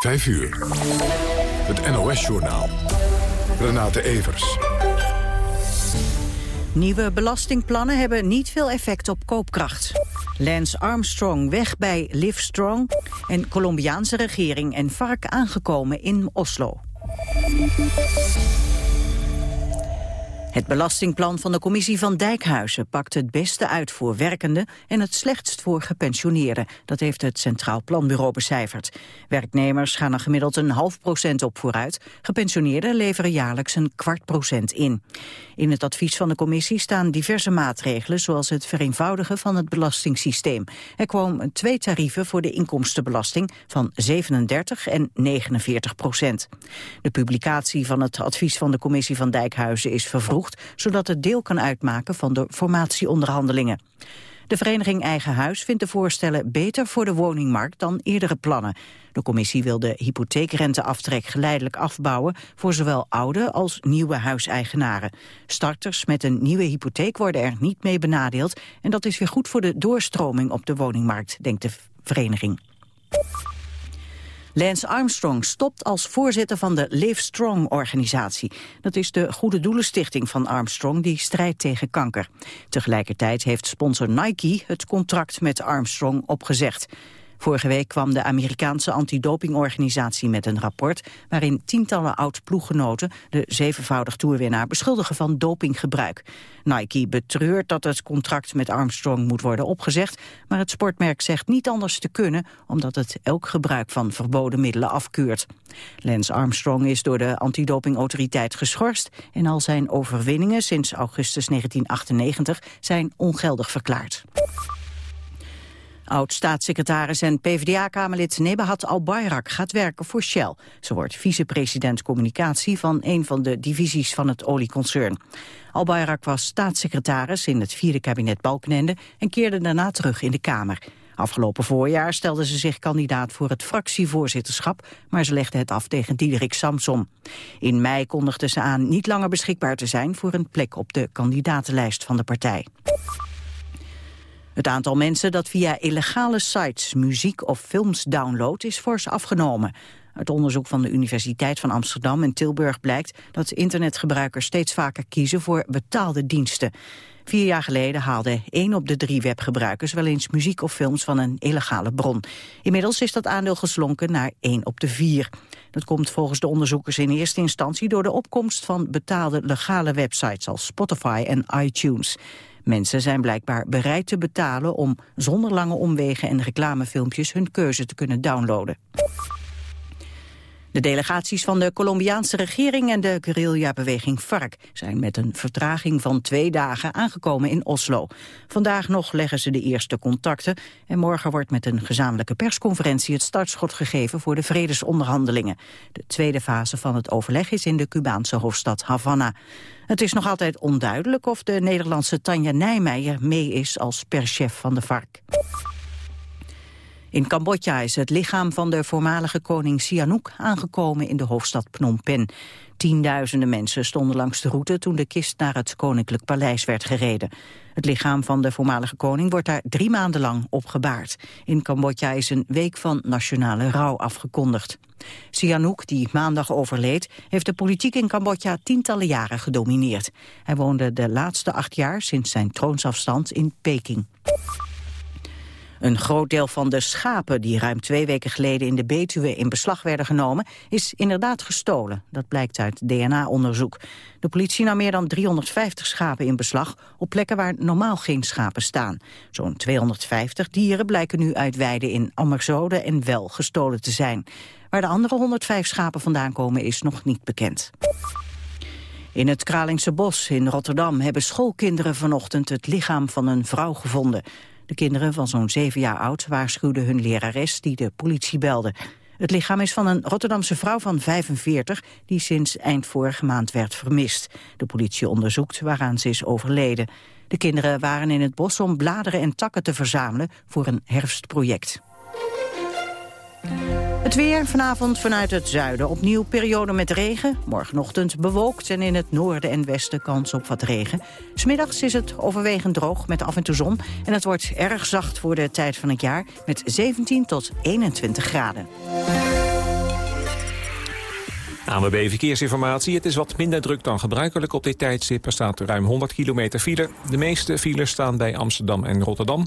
5 uur. Het NOS-journaal. Renate Evers. Nieuwe belastingplannen hebben niet veel effect op koopkracht. Lance Armstrong weg bij Livestrong en Colombiaanse regering en vark aangekomen in Oslo. Het belastingplan van de commissie van Dijkhuizen pakt het beste uit voor werkenden en het slechtst voor gepensioneerden. Dat heeft het Centraal Planbureau becijferd. Werknemers gaan er gemiddeld een half procent op vooruit. Gepensioneerden leveren jaarlijks een kwart procent in. In het advies van de commissie staan diverse maatregelen zoals het vereenvoudigen van het belastingssysteem. Er komen twee tarieven voor de inkomstenbelasting van 37 en 49 procent. De publicatie van het advies van de commissie van Dijkhuizen is vervroegd zodat het deel kan uitmaken van de formatieonderhandelingen. De vereniging Eigen Huis vindt de voorstellen beter voor de woningmarkt dan eerdere plannen. De commissie wil de hypotheekrenteaftrek geleidelijk afbouwen voor zowel oude als nieuwe huiseigenaren. Starters met een nieuwe hypotheek worden er niet mee benadeeld en dat is weer goed voor de doorstroming op de woningmarkt, denkt de vereniging. Lance Armstrong stopt als voorzitter van de Live Strong-organisatie. Dat is de Goede Doelenstichting van Armstrong die strijdt tegen kanker. Tegelijkertijd heeft sponsor Nike het contract met Armstrong opgezegd. Vorige week kwam de Amerikaanse antidopingorganisatie met een rapport... waarin tientallen oud-ploeggenoten de zevenvoudig toerwinnaar beschuldigen van dopinggebruik. Nike betreurt dat het contract met Armstrong moet worden opgezegd... maar het sportmerk zegt niet anders te kunnen... omdat het elk gebruik van verboden middelen afkeurt. Lance Armstrong is door de antidopingautoriteit geschorst... en al zijn overwinningen sinds augustus 1998 zijn ongeldig verklaard. Oud-staatssecretaris en PvdA-kamerlid Nebahat Al-Bayrak gaat werken voor Shell. Ze wordt vicepresident communicatie van een van de divisies van het olieconcern. Al-Bayrak was staatssecretaris in het vierde kabinet Balkenende en keerde daarna terug in de Kamer. Afgelopen voorjaar stelde ze zich kandidaat voor het fractievoorzitterschap, maar ze legde het af tegen Diederik Samsom. In mei kondigde ze aan niet langer beschikbaar te zijn voor een plek op de kandidatenlijst van de partij. Het aantal mensen dat via illegale sites muziek of films downloadt is fors afgenomen. Uit onderzoek van de Universiteit van Amsterdam en Tilburg blijkt dat internetgebruikers steeds vaker kiezen voor betaalde diensten. Vier jaar geleden haalde één op de drie webgebruikers wel eens muziek of films van een illegale bron. Inmiddels is dat aandeel geslonken naar één op de vier. Dat komt volgens de onderzoekers in eerste instantie door de opkomst van betaalde legale websites als Spotify en iTunes. Mensen zijn blijkbaar bereid te betalen om zonder lange omwegen en reclamefilmpjes hun keuze te kunnen downloaden. De delegaties van de Colombiaanse regering en de guerrilla-beweging FARC zijn met een vertraging van twee dagen aangekomen in Oslo. Vandaag nog leggen ze de eerste contacten en morgen wordt met een gezamenlijke persconferentie het startschot gegeven voor de vredesonderhandelingen. De tweede fase van het overleg is in de Cubaanse hoofdstad Havana. Het is nog altijd onduidelijk of de Nederlandse Tanja Nijmeijer mee is als perschef van de FARC. In Cambodja is het lichaam van de voormalige koning Sihanouk aangekomen in de hoofdstad Phnom Penh. Tienduizenden mensen stonden langs de route toen de kist naar het koninklijk paleis werd gereden. Het lichaam van de voormalige koning wordt daar drie maanden lang opgebaard. In Cambodja is een week van nationale rouw afgekondigd. Sihanouk, die maandag overleed, heeft de politiek in Cambodja tientallen jaren gedomineerd. Hij woonde de laatste acht jaar sinds zijn troonsafstand in Peking. Een groot deel van de schapen die ruim twee weken geleden in de Betuwe in beslag werden genomen, is inderdaad gestolen. Dat blijkt uit DNA-onderzoek. De politie nam meer dan 350 schapen in beslag op plekken waar normaal geen schapen staan. Zo'n 250 dieren blijken nu uit weiden in Ammerzode en wel gestolen te zijn. Waar de andere 105 schapen vandaan komen is nog niet bekend. In het Kralingse Bos in Rotterdam hebben schoolkinderen vanochtend het lichaam van een vrouw gevonden. De kinderen van zo'n zeven jaar oud waarschuwden hun lerares die de politie belde. Het lichaam is van een Rotterdamse vrouw van 45 die sinds eind vorige maand werd vermist. De politie onderzoekt waaraan ze is overleden. De kinderen waren in het bos om bladeren en takken te verzamelen voor een herfstproject. Het weer vanavond vanuit het zuiden. Opnieuw periode met regen. Morgenochtend bewolkt en in het noorden en westen kans op wat regen. Smiddags is het overwegend droog met af en toe zon. En het wordt erg zacht voor de tijd van het jaar met 17 tot 21 graden. ANWB Verkeersinformatie. Het is wat minder druk dan gebruikelijk op dit tijdstip. Er staat ruim 100 kilometer file. De meeste files staan bij Amsterdam en Rotterdam.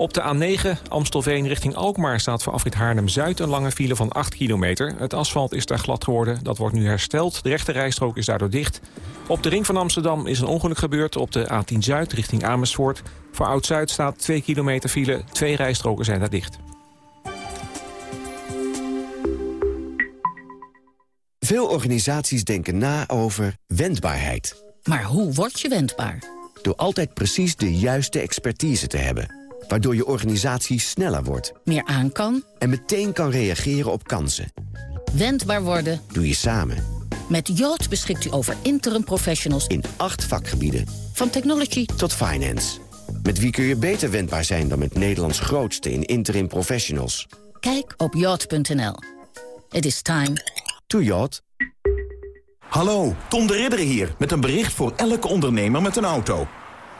Op de A9 Amstelveen richting Alkmaar staat voor afrit Haarlem-Zuid... een lange file van 8 kilometer. Het asfalt is daar glad geworden. Dat wordt nu hersteld. De rechte rijstrook is daardoor dicht. Op de ring van Amsterdam is een ongeluk gebeurd op de A10 Zuid richting Amersfoort. Voor Oud-Zuid staat 2 kilometer file. Twee rijstroken zijn daar dicht. Veel organisaties denken na over wendbaarheid. Maar hoe word je wendbaar? Door altijd precies de juiste expertise te hebben. Waardoor je organisatie sneller wordt. Meer aan kan? En meteen kan reageren op kansen. Wendbaar worden doe je samen. Met Yacht beschikt u over interim professionals in acht vakgebieden. Van technology tot finance. Met wie kun je beter wendbaar zijn dan met Nederlands grootste in interim professionals? Kijk op yacht.nl. It is time to yacht. Hallo, Tom de Ridder hier met een bericht voor elke ondernemer met een auto.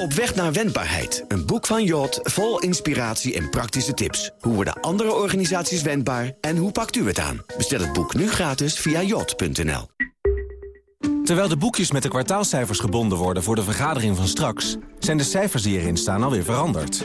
Op weg naar wendbaarheid. Een boek van Jot vol inspiratie en praktische tips. Hoe worden andere organisaties wendbaar en hoe pakt u het aan? Bestel het boek nu gratis via jot.nl. Terwijl de boekjes met de kwartaalcijfers gebonden worden voor de vergadering van straks... zijn de cijfers die erin staan alweer veranderd.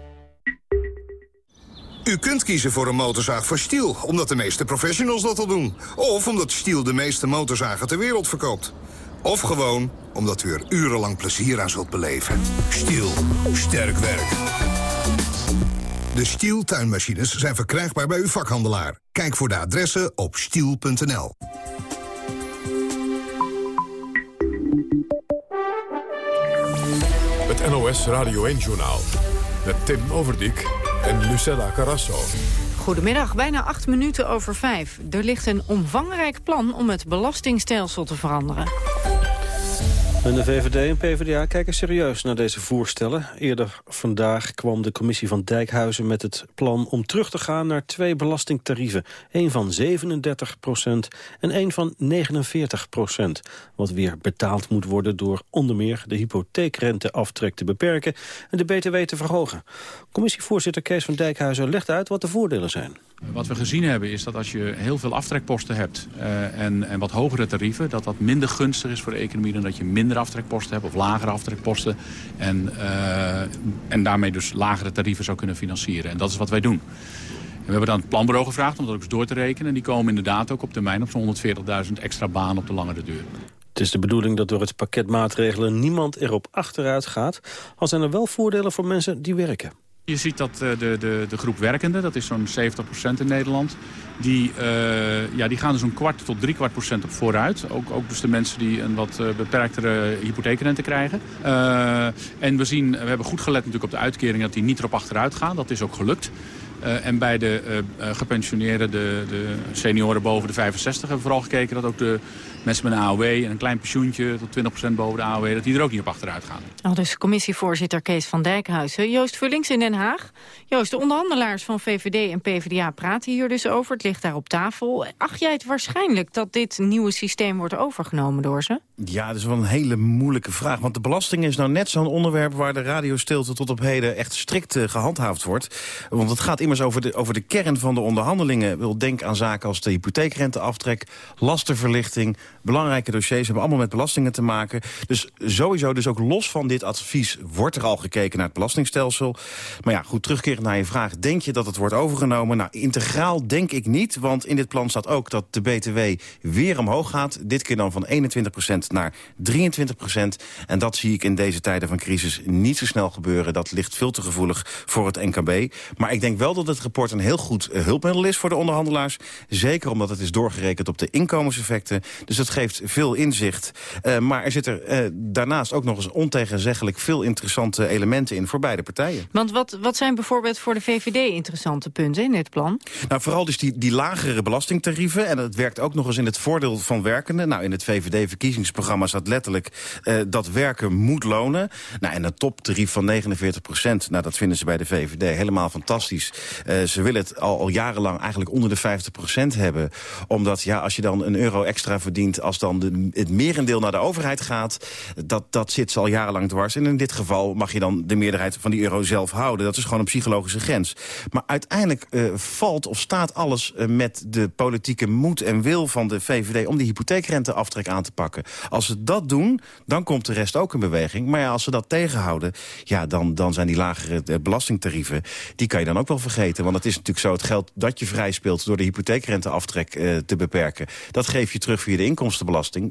U kunt kiezen voor een motorzaag voor Stiel, omdat de meeste professionals dat al doen. Of omdat Stiel de meeste motorzagen ter wereld verkoopt. Of gewoon omdat u er urenlang plezier aan zult beleven. Stiel. Sterk werk. De Stiel tuinmachines zijn verkrijgbaar bij uw vakhandelaar. Kijk voor de adressen op stiel.nl. Het NOS Radio 1-journaal met Tim Overdijk en Lucella Carrasso. Goedemiddag, bijna acht minuten over vijf. Er ligt een omvangrijk plan om het belastingstelsel te veranderen. En de VVD en PvdA kijken serieus naar deze voorstellen. Eerder vandaag kwam de commissie van Dijkhuizen met het plan om terug te gaan naar twee belastingtarieven. Eén van 37 procent en één van 49 procent. Wat weer betaald moet worden door onder meer de hypotheekrenteaftrek te beperken en de btw te verhogen. Commissievoorzitter Kees van Dijkhuizen legt uit wat de voordelen zijn. Wat we gezien hebben is dat als je heel veel aftrekposten hebt uh, en, en wat hogere tarieven... dat dat minder gunstig is voor de economie dan dat je minder aftrekposten hebt of lagere aftrekposten. En, uh, en daarmee dus lagere tarieven zou kunnen financieren. En dat is wat wij doen. En we hebben dan het planbureau gevraagd om dat ook eens door te rekenen. En die komen inderdaad ook op termijn op zo'n 140.000 extra banen op de langere duur. Het is de bedoeling dat door het pakket maatregelen niemand erop achteruit gaat. Al zijn er wel voordelen voor mensen die werken. Je ziet dat de, de, de groep werkenden, dat is zo'n 70% in Nederland... Die, uh, ja, die gaan dus een kwart tot drie kwart procent op vooruit. Ook, ook dus de mensen die een wat uh, beperktere hypotheekrente krijgen. En we, zien, we hebben goed gelet natuurlijk op de uitkering dat die niet erop achteruit gaan. Dat is ook gelukt. En bij de gepensioneerden, de, de, senioren boven de 65, hebben we vooral gekeken dat ook de mensen met een AOW en een klein pensioentje tot 20% boven de AOW, dat die er ook niet op achteruit gaan. Al dus commissievoorzitter Kees van Dijkhuizen. Joost Vullings in Den Haag. Joost, de onderhandelaars van VVD en PvdA praten hier dus over. Het ligt daar op tafel. Acht jij het waarschijnlijk dat dit nieuwe systeem wordt overgenomen door ze? Ja, dat is wel een hele moeilijke vraag. Want de belasting is nou net zo'n onderwerp waar de radiostilte tot op heden echt strikt uh, gehandhaafd wordt. Want het gaat immers over de, over de kern van de onderhandelingen. Wil denk aan zaken als de hypotheekrenteaftrek, lastenverlichting, belangrijke dossiers hebben allemaal met belastingen te maken. Dus sowieso, dus ook los van dit advies, wordt er al gekeken naar het belastingstelsel. Maar ja, goed, terugkerend naar je vraag. Denk je dat het wordt overgenomen? Nou, integraal denk ik niet, want in dit plan staat ook dat de BTW weer omhoog gaat. Dit keer dan van 21% naar 23%. En dat zie ik in deze tijden van crisis niet zo snel gebeuren. Dat ligt veel te gevoelig voor het NKB. Maar ik denk wel dat het rapport een heel goed hulpmiddel is voor de onderhandelaars. Zeker omdat het is doorgerekend op de inkomenseffecten. Dus dat geeft veel inzicht. Uh, maar er zitten uh, daarnaast ook nog eens ontegenzeggelijk veel interessante elementen in voor beide partijen. Want wat, wat zijn bijvoorbeeld voor de VVD interessante punten in dit plan? Nou, vooral dus die, die lagere belastingtarieven. En dat werkt ook nog eens in het voordeel van werkenden. Nou, in het VVD-verkiezingsprogramma staat letterlijk uh, dat werken moet lonen. Nou, en een toptarief van 49 procent, nou, dat vinden ze bij de VVD helemaal fantastisch. Ze willen het al, al jarenlang eigenlijk onder de 50 procent hebben. Omdat, ja, als je dan een euro extra verdient... als dan de, het merendeel naar de overheid gaat... Dat, dat zit ze al jarenlang dwars. En in dit geval mag je dan de meerderheid van die euro zelf houden. Dat is gewoon een psychologische grens. Maar uiteindelijk uh, valt of staat alles uh, met de politieke moed en wil van de VVD... om die hypotheekrenteaftrek aan te pakken. Als ze dat doen, dan komt de rest ook in beweging. Maar ja, als ze dat tegenhouden, ja, dan, dan zijn die lagere uh, belastingtarieven... die kan je dan ook wel vergeten. Want het is natuurlijk zo, het geld dat je vrij speelt... door de hypotheekrenteaftrek te beperken... dat geef je terug via de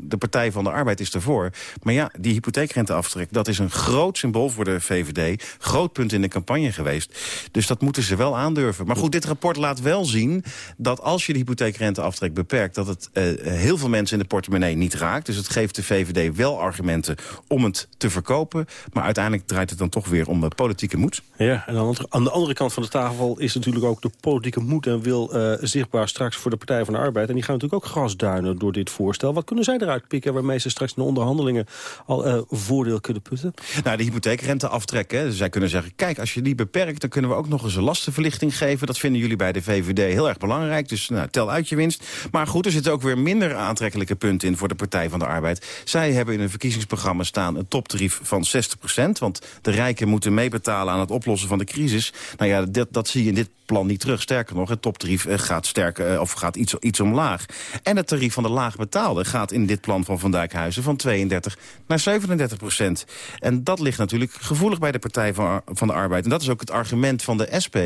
De Partij van de Arbeid is ervoor. Maar ja, die hypotheekrenteaftrek, dat is een groot symbool voor de VVD. Groot punt in de campagne geweest. Dus dat moeten ze wel aandurven. Maar goed, dit rapport laat wel zien dat als je de hypotheekrenteaftrek beperkt... dat het uh, heel veel mensen in de portemonnee niet raakt. Dus het geeft de VVD wel argumenten om het te verkopen. Maar uiteindelijk draait het dan toch weer om de politieke moed. Ja, en aan de andere kant van de tafel is natuurlijk ook de politieke moed en wil uh, zichtbaar straks voor de Partij van de Arbeid. En die gaan natuurlijk ook grasduinen door dit voorstel. Wat kunnen zij eruit pikken waarmee ze straks in de onderhandelingen al uh, voordeel kunnen putten? Nou, de hypotheekrenteaftrek. Hè. Zij kunnen zeggen, kijk, als je die beperkt... dan kunnen we ook nog eens een lastenverlichting geven. Dat vinden jullie bij de VVD heel erg belangrijk. Dus nou, tel uit je winst. Maar goed, er zitten ook weer minder aantrekkelijke punten in... voor de Partij van de Arbeid. Zij hebben in een verkiezingsprogramma staan een toptarief van 60% Want de rijken moeten meebetalen aan het oplossen van de crisis. Nou ja, dat, dat zie je in dit plan niet terug. Sterker nog, het toptarief gaat, sterker, of gaat iets, iets omlaag. En het tarief van de laagbetaalde gaat in dit plan van Van Dijkhuizen... van 32 naar 37 procent. En dat ligt natuurlijk gevoelig bij de Partij van, de Arbeid. En dat is ook het argument van de SP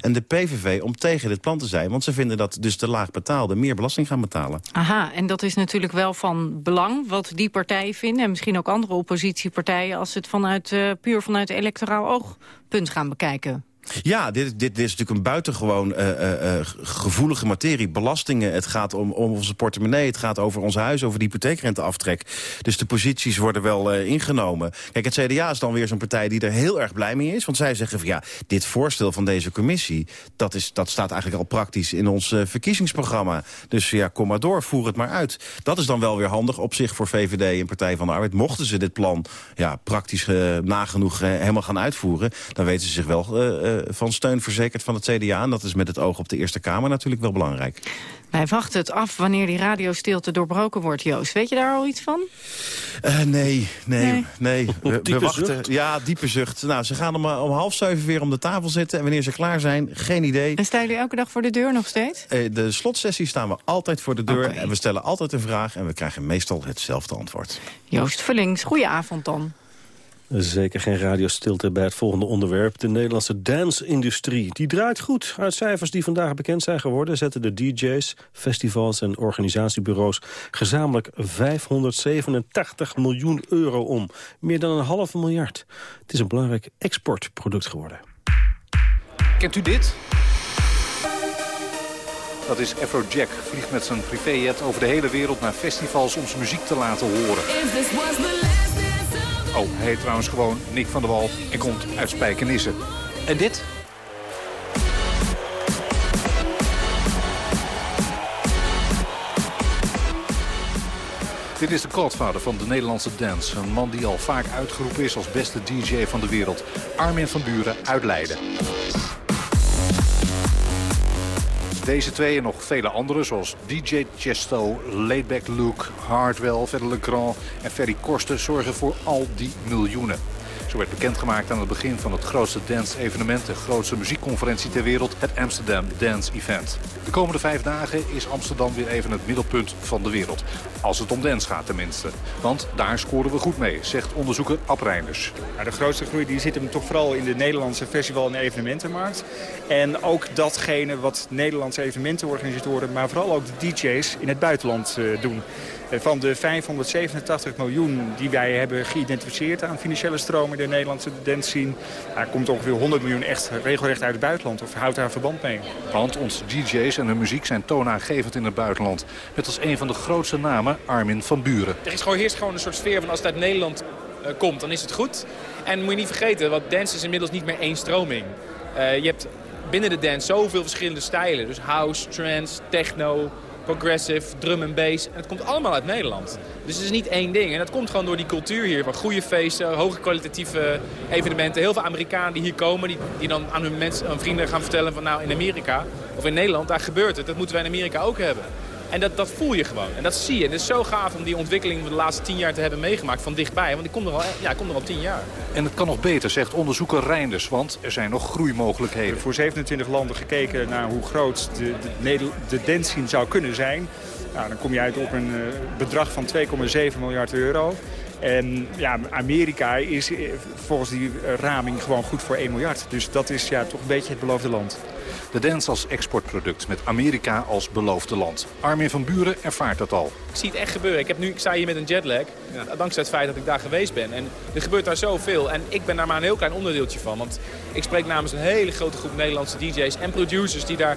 en de PVV om tegen dit plan te zijn. Want ze vinden dat dus de laagbetaalden meer belasting gaan betalen. Aha, en dat is natuurlijk wel van belang wat die partijen vinden... en misschien ook andere oppositiepartijen... als ze het vanuit, uh, puur vanuit electoraal oogpunt gaan bekijken. Ja, dit, dit, is natuurlijk een buitengewoon uh, uh, gevoelige materie. Belastingen, het gaat om, om onze portemonnee, het gaat over ons huis, over de hypotheekrenteaftrek. Dus de posities worden wel ingenomen. Kijk, het CDA is dan weer zo'n partij die er heel erg blij mee is. Want zij zeggen van ja, dit voorstel van deze commissie... dat, is, dat staat eigenlijk al praktisch in ons verkiezingsprogramma. Dus ja, kom maar door, voer het maar uit. Dat is dan wel weer handig op zich voor VVD en Partij van de Arbeid. Mochten ze dit plan ja, praktisch nagenoeg helemaal gaan uitvoeren... dan weten ze zich wel van steun verzekerd van het CDA. En dat is met het oog op de Eerste Kamer natuurlijk wel belangrijk. Wij wachten het af wanneer die radiostilte doorbroken wordt, Joost. Weet je daar al iets van? Uh, nee, nee, nee. nee. We, we wachten. Zucht. Ja, diepe zucht. Nou, ze gaan om, om half zeven weer om de tafel zitten. En wanneer ze klaar zijn, geen idee. En staan jullie elke dag voor de deur nog steeds? Uh, de slotsessie staan we altijd voor de deur. Okay. En we stellen altijd een vraag. En we krijgen meestal hetzelfde antwoord. Joost Vullings, goedenavond dan. Zeker geen radiostilte bij het volgende onderwerp. De Nederlandse dance-industrie. Die draait goed. Uit cijfers die vandaag bekend zijn geworden... zetten de DJ's, festivals en organisatiebureaus... gezamenlijk 587 miljoen euro om. Meer dan een half miljard. Het is een belangrijk exportproduct geworden. Kent u dit? Dat is Afrojack. Vliegt met zijn privéjet over de hele wereld naar festivals... om zijn muziek te laten horen. Oh, hij heet trouwens gewoon Nick van der Wal en komt uit Spijkenisse. En dit? Dit is de godvader van de Nederlandse dance. Een man die al vaak uitgeroepen is als beste DJ van de wereld. Armin van Buren uit Leiden. Deze twee en nog vele anderen, zoals DJ Chesto, Laidback Luke, Hardwell, Verder Legrand en Ferry Korsten... zorgen voor al die miljoenen. Zo werd bekendgemaakt aan het begin van het grootste dance-evenement... de grootste muziekconferentie ter wereld, het Amsterdam Dance Event. De komende vijf dagen is Amsterdam weer even het middelpunt van de wereld. Als het om dance gaat tenminste. Want daar scoren we goed mee, zegt onderzoeker Ab Reinders. Ja, de grootste groei die zit hem toch vooral in de Nederlandse festival- en evenementenmarkt. En ook datgene wat Nederlandse evenementenorganisatoren... maar vooral ook de DJ's in het buitenland uh, doen. Van de 587 miljoen die wij hebben geïdentificeerd aan financiële stromen in de Nederlandse dance scene, daar komt ongeveer 100 miljoen echt regelrecht uit het buitenland of houdt daar verband mee. Want onze DJ's en hun muziek zijn toonaangevend in het buitenland. Met als een van de grootste namen Armin van Buren. Er is gewoon, heerst gewoon een soort sfeer van als het uit Nederland uh, komt, dan is het goed. En moet je niet vergeten, want dance is inmiddels niet meer één stroming. Uh, je hebt binnen de dance zoveel verschillende stijlen. Dus house, trance, techno, progressive, drum en bass. Het komt allemaal uit Nederland. Dus het is niet één ding. En dat komt gewoon door die cultuur hier. Van goede feesten, hoge kwalitatieve evenementen. Heel veel Amerikanen die hier komen, die, die dan aan hun, mensen, aan vrienden gaan vertellen van nou in Amerika of in Nederland, daar gebeurt het. Dat moeten wij in Amerika ook hebben. En dat, dat voel je gewoon. En dat zie je. En het is zo gaaf om die ontwikkeling van de laatste tien jaar te hebben meegemaakt van dichtbij. Want die komt er al, ja, komt er al tien jaar. En het kan nog beter, zegt onderzoeker Reinders. Want er zijn nog groeimogelijkheden. We hebben voor 27 landen gekeken naar hoe groot de, de, de zou kunnen zijn. Nou, dan kom je uit op een uh, bedrag van 2,7 miljard euro. En ja, Amerika is eh, volgens die raming gewoon goed voor 1 miljard. Dus dat is ja, toch een beetje het beloofde land. De dance als exportproduct met Amerika als beloofde land. Armin van Buren ervaart dat al. Ik zie het echt gebeuren. Ik, heb nu, ik sta hier met een jetlag, ja. dankzij het feit dat ik daar geweest ben. En er gebeurt daar zoveel. En ik ben daar maar een heel klein onderdeeltje van. Want ik spreek namens een hele grote groep Nederlandse DJ's en producers... die daar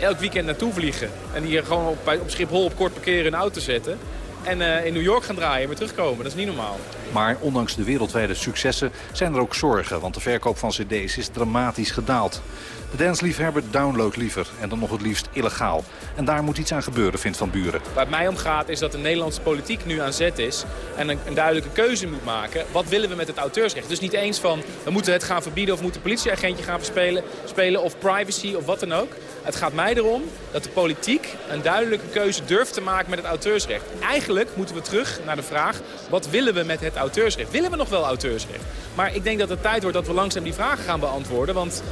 elk weekend naartoe vliegen. En die hier gewoon op, op Schiphol op kort parkeren een auto zetten. En uh, in New York gaan draaien en weer terugkomen. Dat is niet normaal. Maar ondanks de wereldwijde successen zijn er ook zorgen. Want de verkoop van cd's is dramatisch gedaald. De dansliefhebber downloadt liever en dan nog het liefst illegaal. En daar moet iets aan gebeuren, vindt Van Buren. Waar het mij om gaat is dat de Nederlandse politiek nu aan zet is... en een, duidelijke keuze moet maken. Wat willen we met het auteursrecht? Dus niet eens van, we moeten het gaan verbieden... of moeten politieagentje gaan verspelen, spelen of privacy of wat dan ook. Het gaat mij erom dat de politiek een duidelijke keuze durft te maken met het auteursrecht. Eigenlijk moeten we terug naar de vraag, wat willen we met het auteursrecht? Willen we nog wel auteursrecht? Maar ik denk dat het tijd wordt dat we langzaam die vragen gaan beantwoorden. Want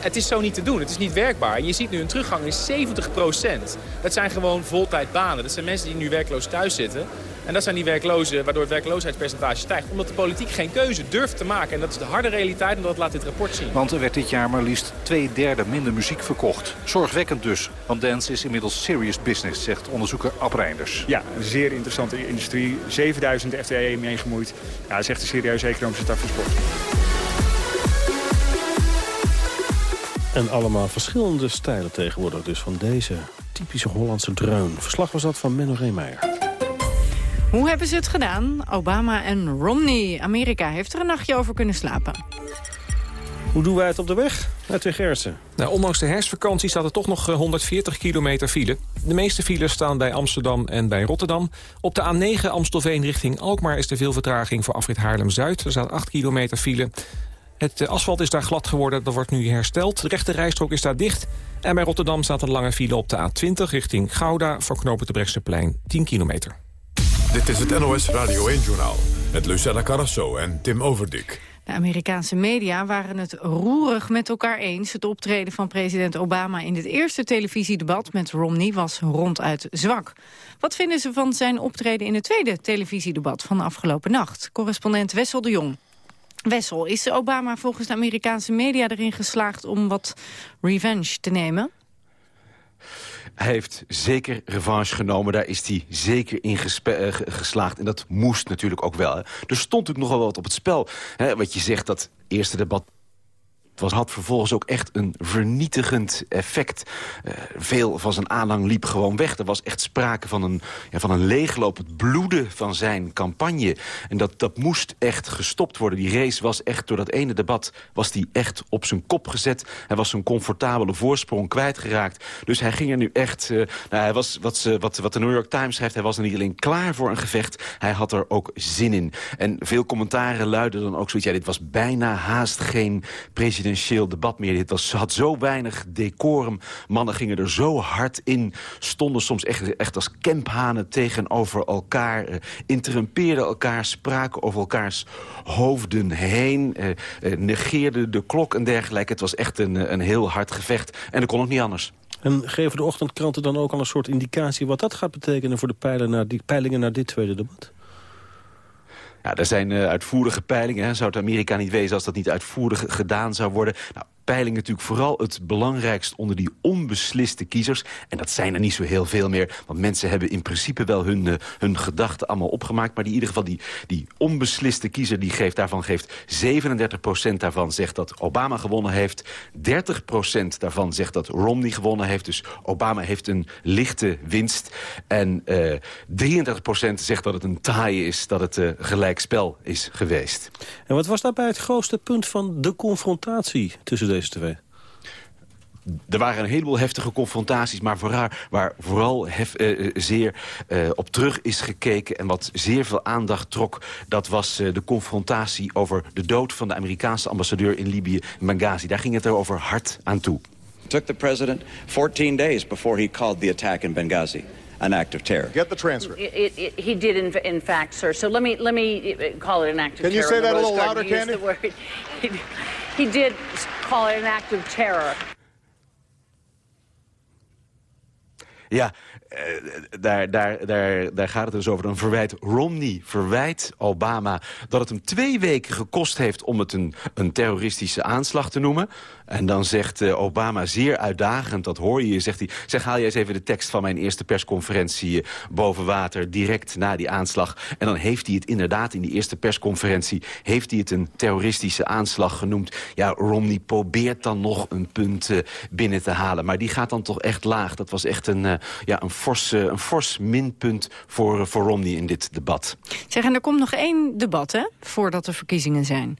het is zo niet te doen. Het is niet werkbaar. En je ziet nu een teruggang in 70% Dat zijn gewoon voltijdbanen. Dat zijn mensen die nu werkloos thuis zitten. En dat zijn die werklozen waardoor het werkloosheidspercentage stijgt. Omdat de politiek geen keuze durft te maken. En dat is de harde realiteit en dat laat dit rapport zien. Want er werd dit jaar maar liefst twee derde minder muziek verkocht. Zorgwekkend dus, want dance is inmiddels serious business, zegt onderzoeker Ab Reinders. Ja, een zeer interessante industrie. 7000 FTE meegemoeid. Ja, dat is echt een serieuze economische tak van sport. En allemaal verschillende stijlen tegenwoordig. Dus van deze typische Hollandse dreun. Verslag was dat van Menno Reemeijer. Hoe hebben ze het gedaan? Obama en Romney. Amerika heeft er een nachtje over kunnen slapen. Hoe doen wij het op de weg? Uit de Gersen. Nou, ondanks de herfstvakantie staat er toch nog 140 eh, kilometer file. De meeste files staan bij Amsterdam en bij Rotterdam. Op de A9 Amstelveen richting Alkmaar is er veel vertraging voor afrit Haarlem-Zuid. Er staat 8 kilometer file. Het eh, asfalt is daar glad geworden, dat wordt nu hersteld. De rechte rijstrook is daar dicht. En bij Rotterdam staat een lange file op de A20 richting Gouda... voor knopen de Brechtseplein, 10 kilometer. Dit is het NOS Radio 1-journaal met Lucella Carrasso en Tim Overdik. De Amerikaanse media waren het roerig met elkaar eens. Het optreden van president Obama in het eerste televisiedebat met Romney was ronduit zwak. Wat vinden ze van zijn optreden in het tweede televisiedebat van de afgelopen nacht? Correspondent Wessel de Jong. Wessel, is Obama volgens de Amerikaanse media erin geslaagd om wat revenge te nemen? Hij heeft zeker revanche genomen. Daar is hij zeker in uh, geslaagd. En dat moest natuurlijk ook wel. Hè. Er stond natuurlijk nogal wat op het spel. Hè, wat je zegt, dat eerste debat was, had vervolgens ook echt een vernietigend effect. Uh, veel van zijn aanhang liep gewoon weg. Er was echt sprake van een, ja, van een leegloop, het bloeden van zijn campagne. En dat, dat moest echt gestopt worden. Die race was echt, door dat ene debat, was die echt op zijn kop gezet. Hij was zijn comfortabele voorsprong kwijtgeraakt. Dus hij ging er nu echt... Uh, nou, hij was, wat, ze, wat, wat de New York Times schrijft, hij was niet alleen klaar voor een gevecht. Hij had er ook zin in. En veel commentaren luiden dan ook zoiets... ja, dit was bijna haast geen president presidentieel debat meer. Dit was, had zo weinig decorum. Mannen gingen er zo hard in. Stonden soms echt, echt als kemphanen tegenover elkaar. Uh, interrumpeerden elkaar, spraken over elkaars hoofden heen. Uh, negeerden de klok en dergelijke. Het was echt een, een heel hard gevecht. En dat kon ook niet anders. En geven de ochtendkranten dan ook al een soort indicatie... wat dat gaat betekenen voor de naar, die, peilingen naar dit tweede debat? Ja, er zijn uh, uitvoerige peilingen. Zou het Amerika niet wezen als dat niet uitvoerig gedaan zou worden? Nou, peiling natuurlijk vooral het belangrijkst onder die onbesliste kiezers. En dat zijn er niet zo heel veel meer. Want mensen hebben in principe wel hun, uh, hun gedachten allemaal opgemaakt. Maar die, in ieder geval die, die onbesliste kiezer die geeft, daarvan geeft 37% daarvan zegt dat Obama gewonnen heeft. 30% daarvan zegt dat Romney gewonnen heeft. Dus Obama heeft een lichte winst. En uh, 33% zegt dat het een taai is, dat het uh, gelijkspel is geweest. En wat was daarbij het grootste punt van de confrontatie tussen deze twee? Er waren een heleboel heftige confrontaties, maar vooral, waar vooral hef, uh, zeer uh, op terug is gekeken... en wat zeer veel aandacht trok, dat was uh, de confrontatie over de dood van de Amerikaanse ambassadeur in Libië, Benghazi. Daar ging het er over hard aan toe. took the president 14 days before he called the attack in Benghazi an act of terror. Get the transcript. It, it, it, he did, in, in, fact, sir. So let me let me call it an act of Can terror. you say that a little louder, Candy? the word. He, he did call it an act of terror. Ja, uh, daar, daar, daar, daar gaat het dus over. Dan verwijt Romney, verwijt Obama... dat het hem twee weken gekost heeft om het een, een terroristische aanslag te noemen. En dan zegt uh, Obama zeer uitdagend, dat hoor je, zegt hij... zeg, haal je eens even de tekst van mijn eerste persconferentie uh, boven water... direct na die aanslag. En dan heeft hij het inderdaad in die eerste persconferentie... heeft hij het een terroristische aanslag genoemd. Ja, Romney probeert dan nog een punt uh, binnen te halen. Maar die gaat dan toch echt laag. Dat was echt een, ja, een, fors, een fors minpunt voor, voor Romney in dit debat. Zeg, en er komt nog één debat, hè, voordat er verkiezingen zijn.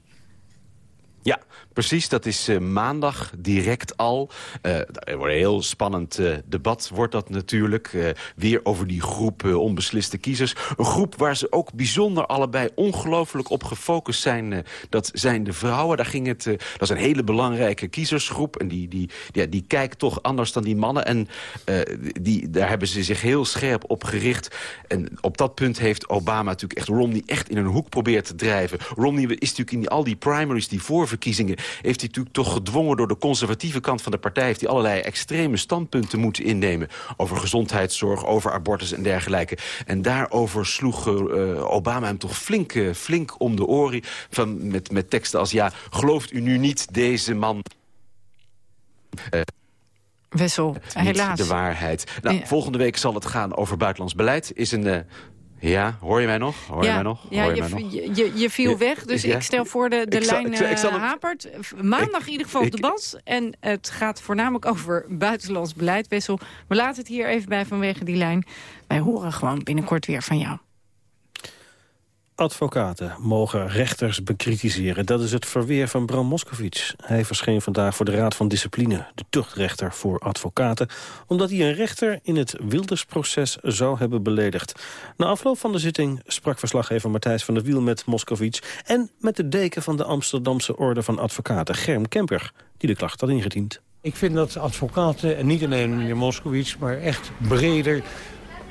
Ja, precies. Dat is uh, maandag direct al. Uh, er wordt een heel spannend uh, debat, wordt dat natuurlijk. weer over die groep onbesliste kiezers. Een groep waar ze ook bijzonder allebei ongelooflijk op gefocust zijn. dat zijn de vrouwen. Daar ging het, dat is een hele belangrijke kiezersgroep. En die, die, ja, die kijkt toch anders dan die mannen. En die, daar hebben ze zich heel scherp op gericht. En op dat punt heeft Obama natuurlijk echt Romney echt in een hoek proberen te drijven. Romney is natuurlijk in al die primaries die voor verkiezingen heeft hij natuurlijk toch gedwongen door de conservatieve kant van de partij... heeft hij allerlei extreme standpunten moeten innemen... over gezondheidszorg, over abortus en dergelijke. En daarover sloeg uh, Obama hem toch flink, uh, flink om de oren... Van, met, met teksten als, ja, gelooft u nu niet deze man... Uh, Wessel, helaas. de waarheid. Nou, ja. Volgende week zal het gaan over buitenlands beleid. Is een... Uh, ja, hoor je mij nog? Hoor ja, je mij nog? Ja, je, je, mij nog? Je, je, viel weg, dus ja. ik stel voor de, de ik zal, lijn ik, ik zal hapert. Maandag in ieder geval ik, debat. En het gaat voornamelijk over buitenlands beleid, Wessel. We laten het hier even bij vanwege die lijn. Wij horen gewoon binnenkort weer van jou. Advocaten mogen rechters bekritiseren. Dat is het verweer van Bram Moskowitz. Hij verscheen vandaag voor de Raad van Discipline, de tuchtrechter voor advocaten, omdat hij een rechter in het Wildersproces zou hebben beledigd. Na afloop van de zitting sprak verslaggever Matthijs van der Wiel met Moskowitz en met de deken van de Amsterdamse Orde van Advocaten, Germ Kemper, die de klacht had ingediend. Ik vind dat advocaten, en niet alleen meneer Moskowitz, maar echt breder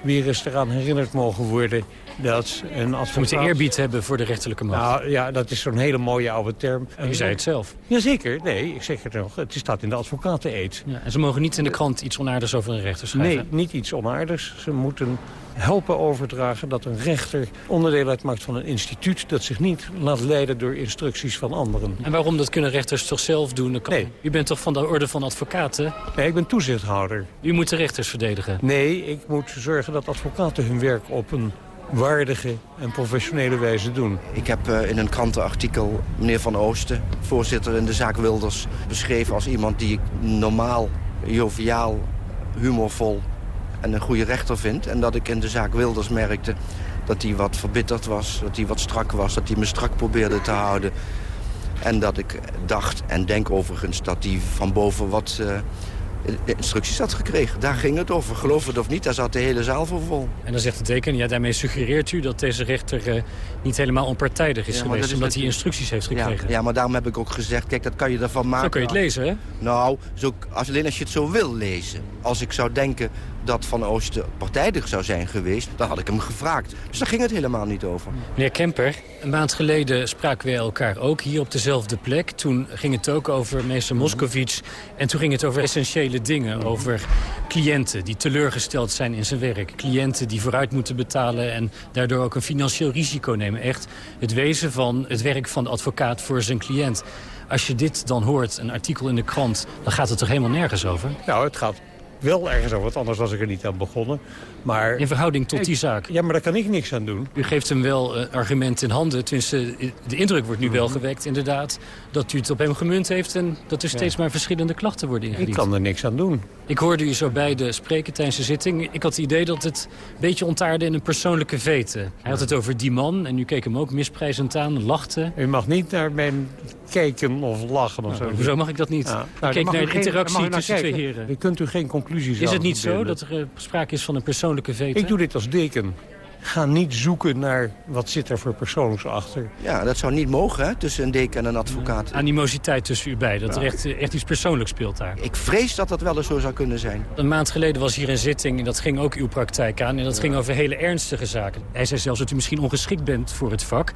weer eens eraan herinnerd mogen worden dat een advocaat... We moeten eerbied hebben voor de rechterlijke macht. Nou ja, dat is zo'n hele mooie oude term. En je zei het zelf. Jazeker, nee, ik zeg het nog. Het staat in de advocaten-eed. Ja, en ze mogen niet in de krant iets onaardigs over een rechter schrijven? Nee, niet iets onaardigs. Ze moeten helpen overdragen dat een rechter onderdeel uitmaakt van een instituut... dat zich niet laat leiden door instructies van anderen. En waarom? Dat kunnen rechters toch zelf doen? Nee. U bent toch van de orde van advocaten? Nee, ik ben toezichthouder. U moet de rechters verdedigen? Nee, ik moet zorgen dat advocaten hun werk op een waardige en professionele wijze doen. Ik heb uh, in een krantenartikel meneer Van Oosten, voorzitter in de zaak Wilders... beschreven als iemand die ik normaal, joviaal, humorvol en een goede rechter vind. En dat ik in de zaak Wilders merkte dat hij wat verbitterd was, dat hij wat strak was... dat hij me strak probeerde te houden. En dat ik dacht, en denk overigens, dat hij van boven wat... Uh, instructies had gekregen. Daar ging het over. Geloof het of niet, daar zat de hele zaal voor vol. En dan zegt de teken, ja, daarmee suggereert u dat deze rechter uh, niet helemaal onpartijdig is ja, geweest... Is omdat hij instructies heeft gekregen. Ja, ja, maar daarom heb ik ook gezegd, kijk, dat kan je ervan maken. Zo kun je het lezen, hè? Nou, zo, als, alleen als je het zo wil lezen. Als ik zou denken dat Van Oosten partijdig zou zijn geweest... dan had ik hem gevraagd. Dus daar ging het helemaal niet over. Meneer Kemper, een maand geleden spraken we elkaar ook hier op dezelfde plek. Toen ging het ook over meester Moscovic. En toen ging het over essentiële dingen. Over cliënten die teleurgesteld zijn in zijn werk. Cliënten die vooruit moeten betalen en daardoor ook een financieel risico nemen. Echt het wezen van het werk van de advocaat voor zijn cliënt. Als je dit dan hoort, een artikel in de krant, dan gaat het toch helemaal nergens over? Nou, het gaat wel ergens over, want anders was ik er niet aan begonnen. Maar, in verhouding tot die zaak? Ja, maar daar kan ik niks aan doen. U geeft hem wel uh, argument in handen. Tenminste, de indruk wordt nu wel mhm. gewekt, inderdaad... dat u het op hem gemunt heeft en dat er steeds maar verschillende klachten worden ingediend. Ik kan er niks aan doen. Ik hoorde u zo bij de spreken tijdens de zitting. Ik had het idee dat het een beetje ontaarde in een persoonlijke vete. Hij had het over die man en u keek hem ook misprijzend aan, lachte. U mag niet naar mijn kijken of lachen of nou, zo. Hoezo mag ik dat niet? Ja. Nou, kijk naar de interactie tussen twee heren. Dan kunt u geen conclusies Is het niet zo dat er uh, sprake is van een persoonlijke? Ik doe dit als deken. Ga niet zoeken naar wat zit er voor persoons achter. Ja, dat zou niet mogen hè, tussen een deken en een advocaat. Animositeit tussen u beiden, dat er echt, echt iets persoonlijks speelt daar. Ik vrees dat dat wel eens zo zou kunnen zijn. Een maand geleden was hier een zitting en dat ging ook uw praktijk aan. En dat ging over hele ernstige zaken. Hij zei zelfs dat u misschien ongeschikt bent voor het vak.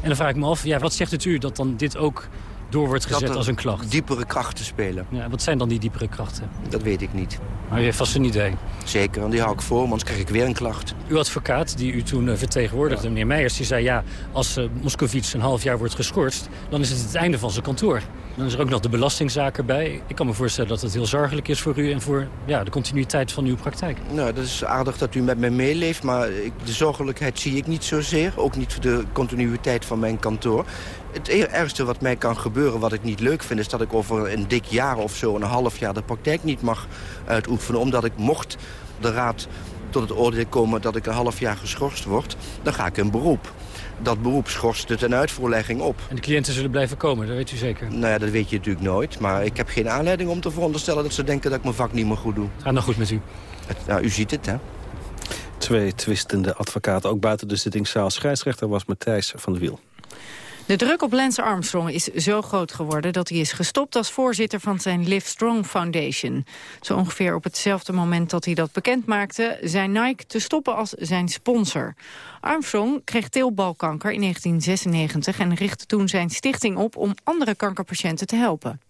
En dan vraag ik me af, ja, wat zegt het u dat dan dit ook door wordt gezet als een klacht. diepere krachten spelen. Ja, wat zijn dan die diepere krachten? Dat weet ik niet. Maar je heeft vast een idee. Zeker, en die hou ik voor, want anders krijg ik weer een klacht. Uw advocaat, die u toen uh, vertegenwoordigde, meneer Meijers... die zei ja, als uh, Moscovic een half jaar wordt geschorst... dan is het het einde van zijn kantoor. Dan is er ook nog de belastingzaak erbij. Ik kan me voorstellen dat het heel zorgelijk is voor u... en voor ja, de continuïteit van uw praktijk. Nou, dat is aardig dat u met mij meeleeft... maar ik, de zorgelijkheid zie ik niet zozeer. Ook niet voor de continuïteit van mijn kantoor. Het e- ergste wat mij kan gebeuren, wat ik niet leuk vind... is dat ik over een dik jaar of zo, een half jaar... de praktijk niet mag uitoefenen. Omdat ik mocht de raad tot het oordeel komen dat ik een half jaar geschorst word... dan ga ik in beroep. Dat beroep schorst de ten uitvoerlegging op. En de cliënten zullen blijven komen, dat weet u zeker? Nou ja, dat weet je natuurlijk nooit. Maar ik heb geen aanleiding om te veronderstellen dat ze denken dat ik mijn vak niet meer goed doe. Gaat nog goed met u? Het, nou, u ziet het, hè? Twee twistende advocaten, ook buiten de zittingszaal. Scheidsrechter was Matthijs van de Wiel. De druk op Lance Armstrong is zo groot geworden dat hij is gestopt als voorzitter van zijn Live Strong Foundation. Zo ongeveer op hetzelfde moment dat hij dat bekend maakte, zei Nike te stoppen als zijn sponsor. Armstrong kreeg teelbalkanker in 1996 en richtte toen zijn stichting op om andere kankerpatiënten te helpen.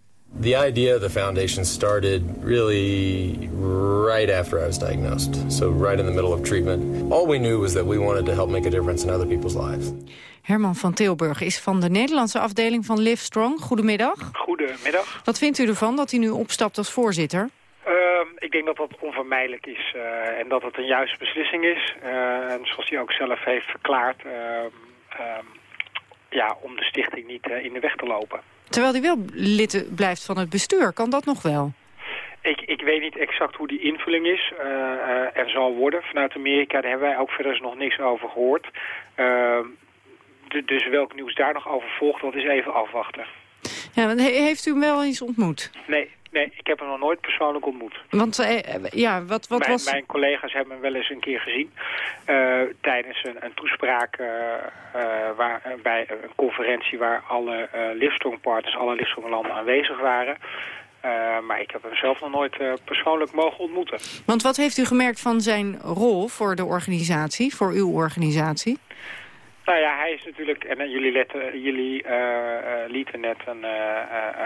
The idea of the foundation started really right after I was diagnosed. So right in the middle of treatment. All we knew was that we wanted to help make a difference in other people's lives. Herman van Tilburg is van de Nederlandse afdeling van Live Strong. Goedemiddag. Goedemiddag. Wat vindt u ervan dat hij nu opstapt als voorzitter? Uh, ik denk dat dat onvermijdelijk is uh, en dat het een juiste beslissing is. Uh, en zoals hij ook zelf heeft verklaard, ehm, ja, om de stichting niet in de weg te lopen. Terwijl hij wel lid blijft van het bestuur, kan dat nog wel? Ik, ik weet niet exact hoe die invulling is uh, en zal worden vanuit Amerika. Daar hebben wij ook verder nog niks over gehoord. Uh, dus welk nieuws daar nog over volgt, dat is even afwachten. Ja, heeft u hem wel eens ontmoet? Nee, nee, ik heb hem nog nooit persoonlijk ontmoet. Want, eh, ja, wat, wat mijn, was... Mijn collega's hebben hem wel eens een keer gezien. Uh, tijdens een, een toespraak uh, waar, bij een conferentie waar alle uh, partners, alle Livestrong landen aanwezig waren. maar ik heb hem zelf nog nooit persoonlijk mogen ontmoeten. Want wat heeft u gemerkt van zijn rol voor de organisatie, voor uw organisatie? Nou ja, hij is natuurlijk, en jullie, letten, jullie uh, lieten net een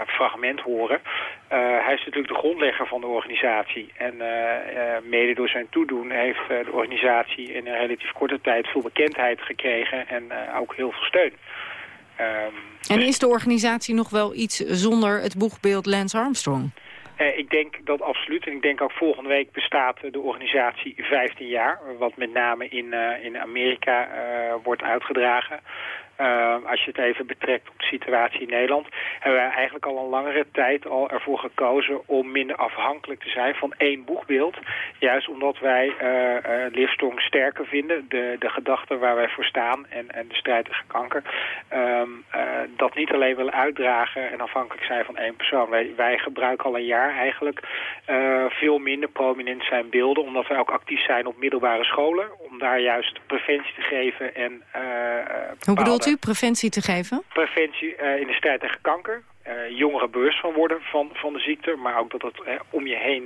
fragment horen. hij is natuurlijk de grondlegger van de organisatie. En mede door zijn toedoen heeft de organisatie in een relatief korte tijd veel bekendheid gekregen en ook heel veel steun. Um, en is de organisatie nog wel iets zonder het boegbeeld Lance Armstrong? Uh, ik denk dat absoluut. En ik denk ook volgende week bestaat de organisatie 15 jaar. Wat met name in, uh, in Amerika wordt uitgedragen. Uh, als je het even betrekt op de situatie in Nederland... hebben wij eigenlijk al een langere tijd al ervoor gekozen... om minder afhankelijk te zijn van één boegbeeld. Juist omdat wij uh, sterker vinden. De, de waar wij voor staan en, en de strijd tegen kanker. Um, dat niet alleen willen uitdragen en afhankelijk zijn van één persoon. Wij, wij gebruiken al een jaar eigenlijk veel minder prominent zijn beelden... omdat wij ook actief zijn op middelbare scholen. Om daar juist preventie te geven en... Hoe bedoelt preventie te geven? Preventie uh, in de strijd tegen kanker. uh, jongeren bewust van worden van, van de ziekte. Maar ook dat het om je heen,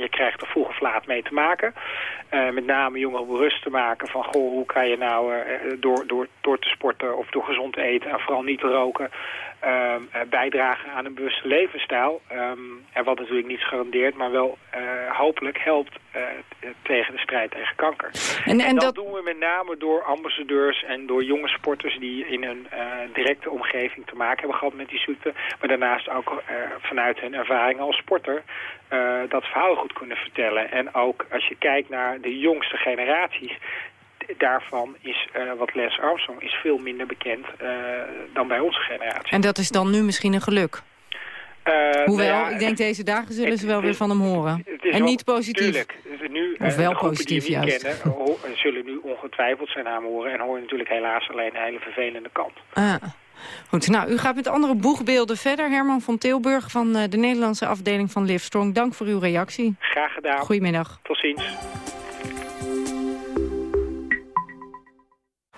je krijgt er vroeg of laat mee te maken. met name jongeren bewust te maken van, goh, hoe kan je nou door, door, door te sporten of door gezond te eten en vooral niet te roken... Um, bijdragen aan een bewuste levensstijl. Um, en wat natuurlijk niet garandeert, maar wel uh, hopelijk helpt uh, tegen de strijd tegen kanker. En, en, en dat, dat, doen we met name door ambassadeurs en door jonge sporters die in uh, directe omgeving te maken hebben gehad met die ziekte. Maar daarnaast ook vanuit hun ervaring als sporter dat verhaal goed kunnen vertellen. En ook als je kijkt naar de jongste generaties, daarvan is uh, wat Les Armstrong is veel minder bekend uh, dan bij onze generatie. En dat is dan nu misschien een geluk? Uh, Hoewel, nou ja, ik denk deze dagen zullen ze wel weer van hem horen. En niet positief. Tuurlijk. Nu, of wel positief die juist. Kennen, zullen nu ongetwijfeld zijn naam horen. En horen natuurlijk helaas alleen een hele vervelende kant. Ah. Goed, nou, u gaat met andere boegbeelden verder. Herman van Tilburg van de Nederlandse afdeling van Livestrong. Dank voor uw reactie. Graag gedaan. Goedemiddag. Tot ziens.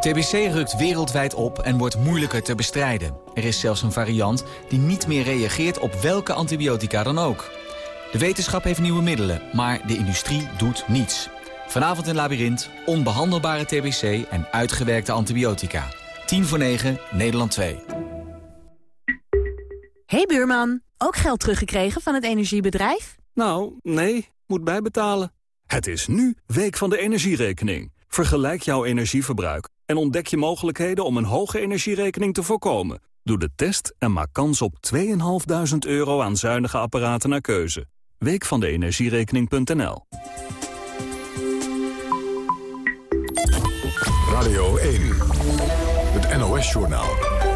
TBC rukt wereldwijd op en wordt moeilijker te bestrijden. Er is zelfs een variant die niet meer reageert op welke antibiotica dan ook. De wetenschap heeft nieuwe middelen, maar de industrie doet niets. Vanavond in Labyrinth, onbehandelbare TBC en uitgewerkte antibiotica. 10 voor 9, Nederland 2. Hey buurman, ook geld teruggekregen van het energiebedrijf? Nou, nee, moet bijbetalen. Het is nu Week van de Energierekening. Vergelijk jouw energieverbruik en ontdek je mogelijkheden om een hoge energierekening te voorkomen. Doe de test en maak kans op 2.500 euro aan zuinige apparaten naar keuze. Week van de energierekening.nl Radio 1, het NOS-journaal.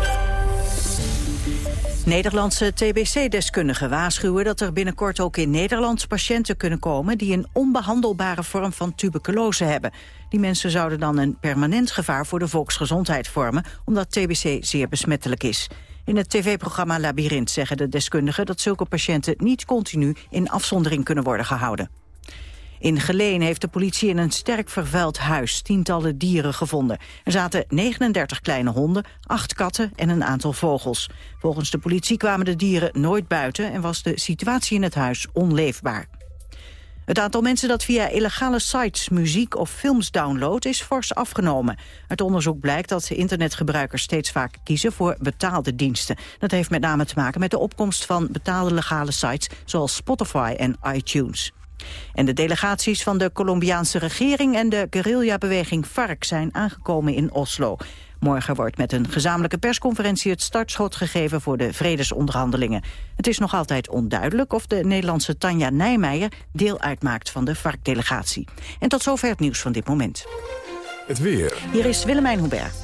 Nederlandse TBC-deskundigen waarschuwen dat er binnenkort ook in Nederland patiënten kunnen komen die een onbehandelbare vorm van tuberculose hebben. Die mensen zouden dan een permanent gevaar voor de volksgezondheid vormen, omdat TBC zeer besmettelijk is. In het tv-programma Labyrinth zeggen de deskundigen dat zulke patiënten niet continu in afzondering kunnen worden gehouden. In Geleen heeft de politie in een sterk vervuild huis tientallen dieren gevonden. Er zaten 39 kleine honden, acht katten en een aantal vogels. Volgens de politie kwamen de dieren nooit buiten en was de situatie in het huis onleefbaar. Het aantal mensen dat via illegale sites muziek of films downloadt is fors afgenomen. Uit onderzoek blijkt dat internetgebruikers steeds vaker kiezen voor betaalde diensten. Dat heeft met name te maken met de opkomst van betaalde legale sites zoals Spotify en iTunes. En de delegaties van de Colombiaanse regering en de guerrillabeweging FARC zijn aangekomen in Oslo. Morgen wordt met een gezamenlijke persconferentie het startschot gegeven voor de vredesonderhandelingen. Het is nog altijd onduidelijk of de Nederlandse Tanja Nijmeijer deel uitmaakt van de FARC-delegatie. En tot zover het nieuws van dit moment. Het weer. Hier is Willemijn Hubert.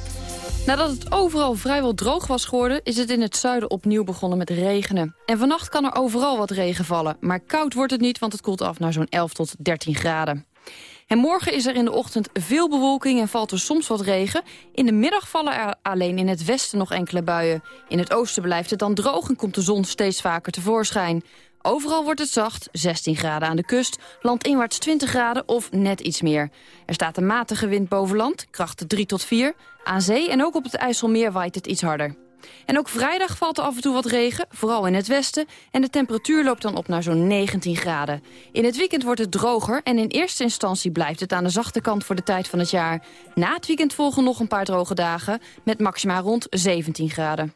Nadat het overal vrijwel droog was geworden... is het in het zuiden opnieuw begonnen met regenen. En vannacht kan er overal wat regen vallen. Maar koud wordt het niet, want het koelt af naar zo'n 11 tot 13 graden. En morgen is er in de ochtend veel bewolking en valt er soms wat regen. In de middag vallen er alleen in het westen nog enkele buien. In het oosten blijft het dan droog en komt de zon steeds vaker tevoorschijn. Overal wordt het zacht, 16 graden aan de kust, landinwaarts 20 graden of net iets meer. Er staat een matige wind boven land, krachten 3 tot 4. Aan zee en ook op het IJsselmeer waait het iets harder. En ook vrijdag valt er af en toe wat regen, vooral in het westen. En de temperatuur loopt dan op naar zo'n 19 graden. In het weekend wordt het droger en in eerste instantie blijft het aan de zachte kant voor de tijd van het jaar. Na het weekend volgen nog een paar droge dagen met maxima rond 17 graden.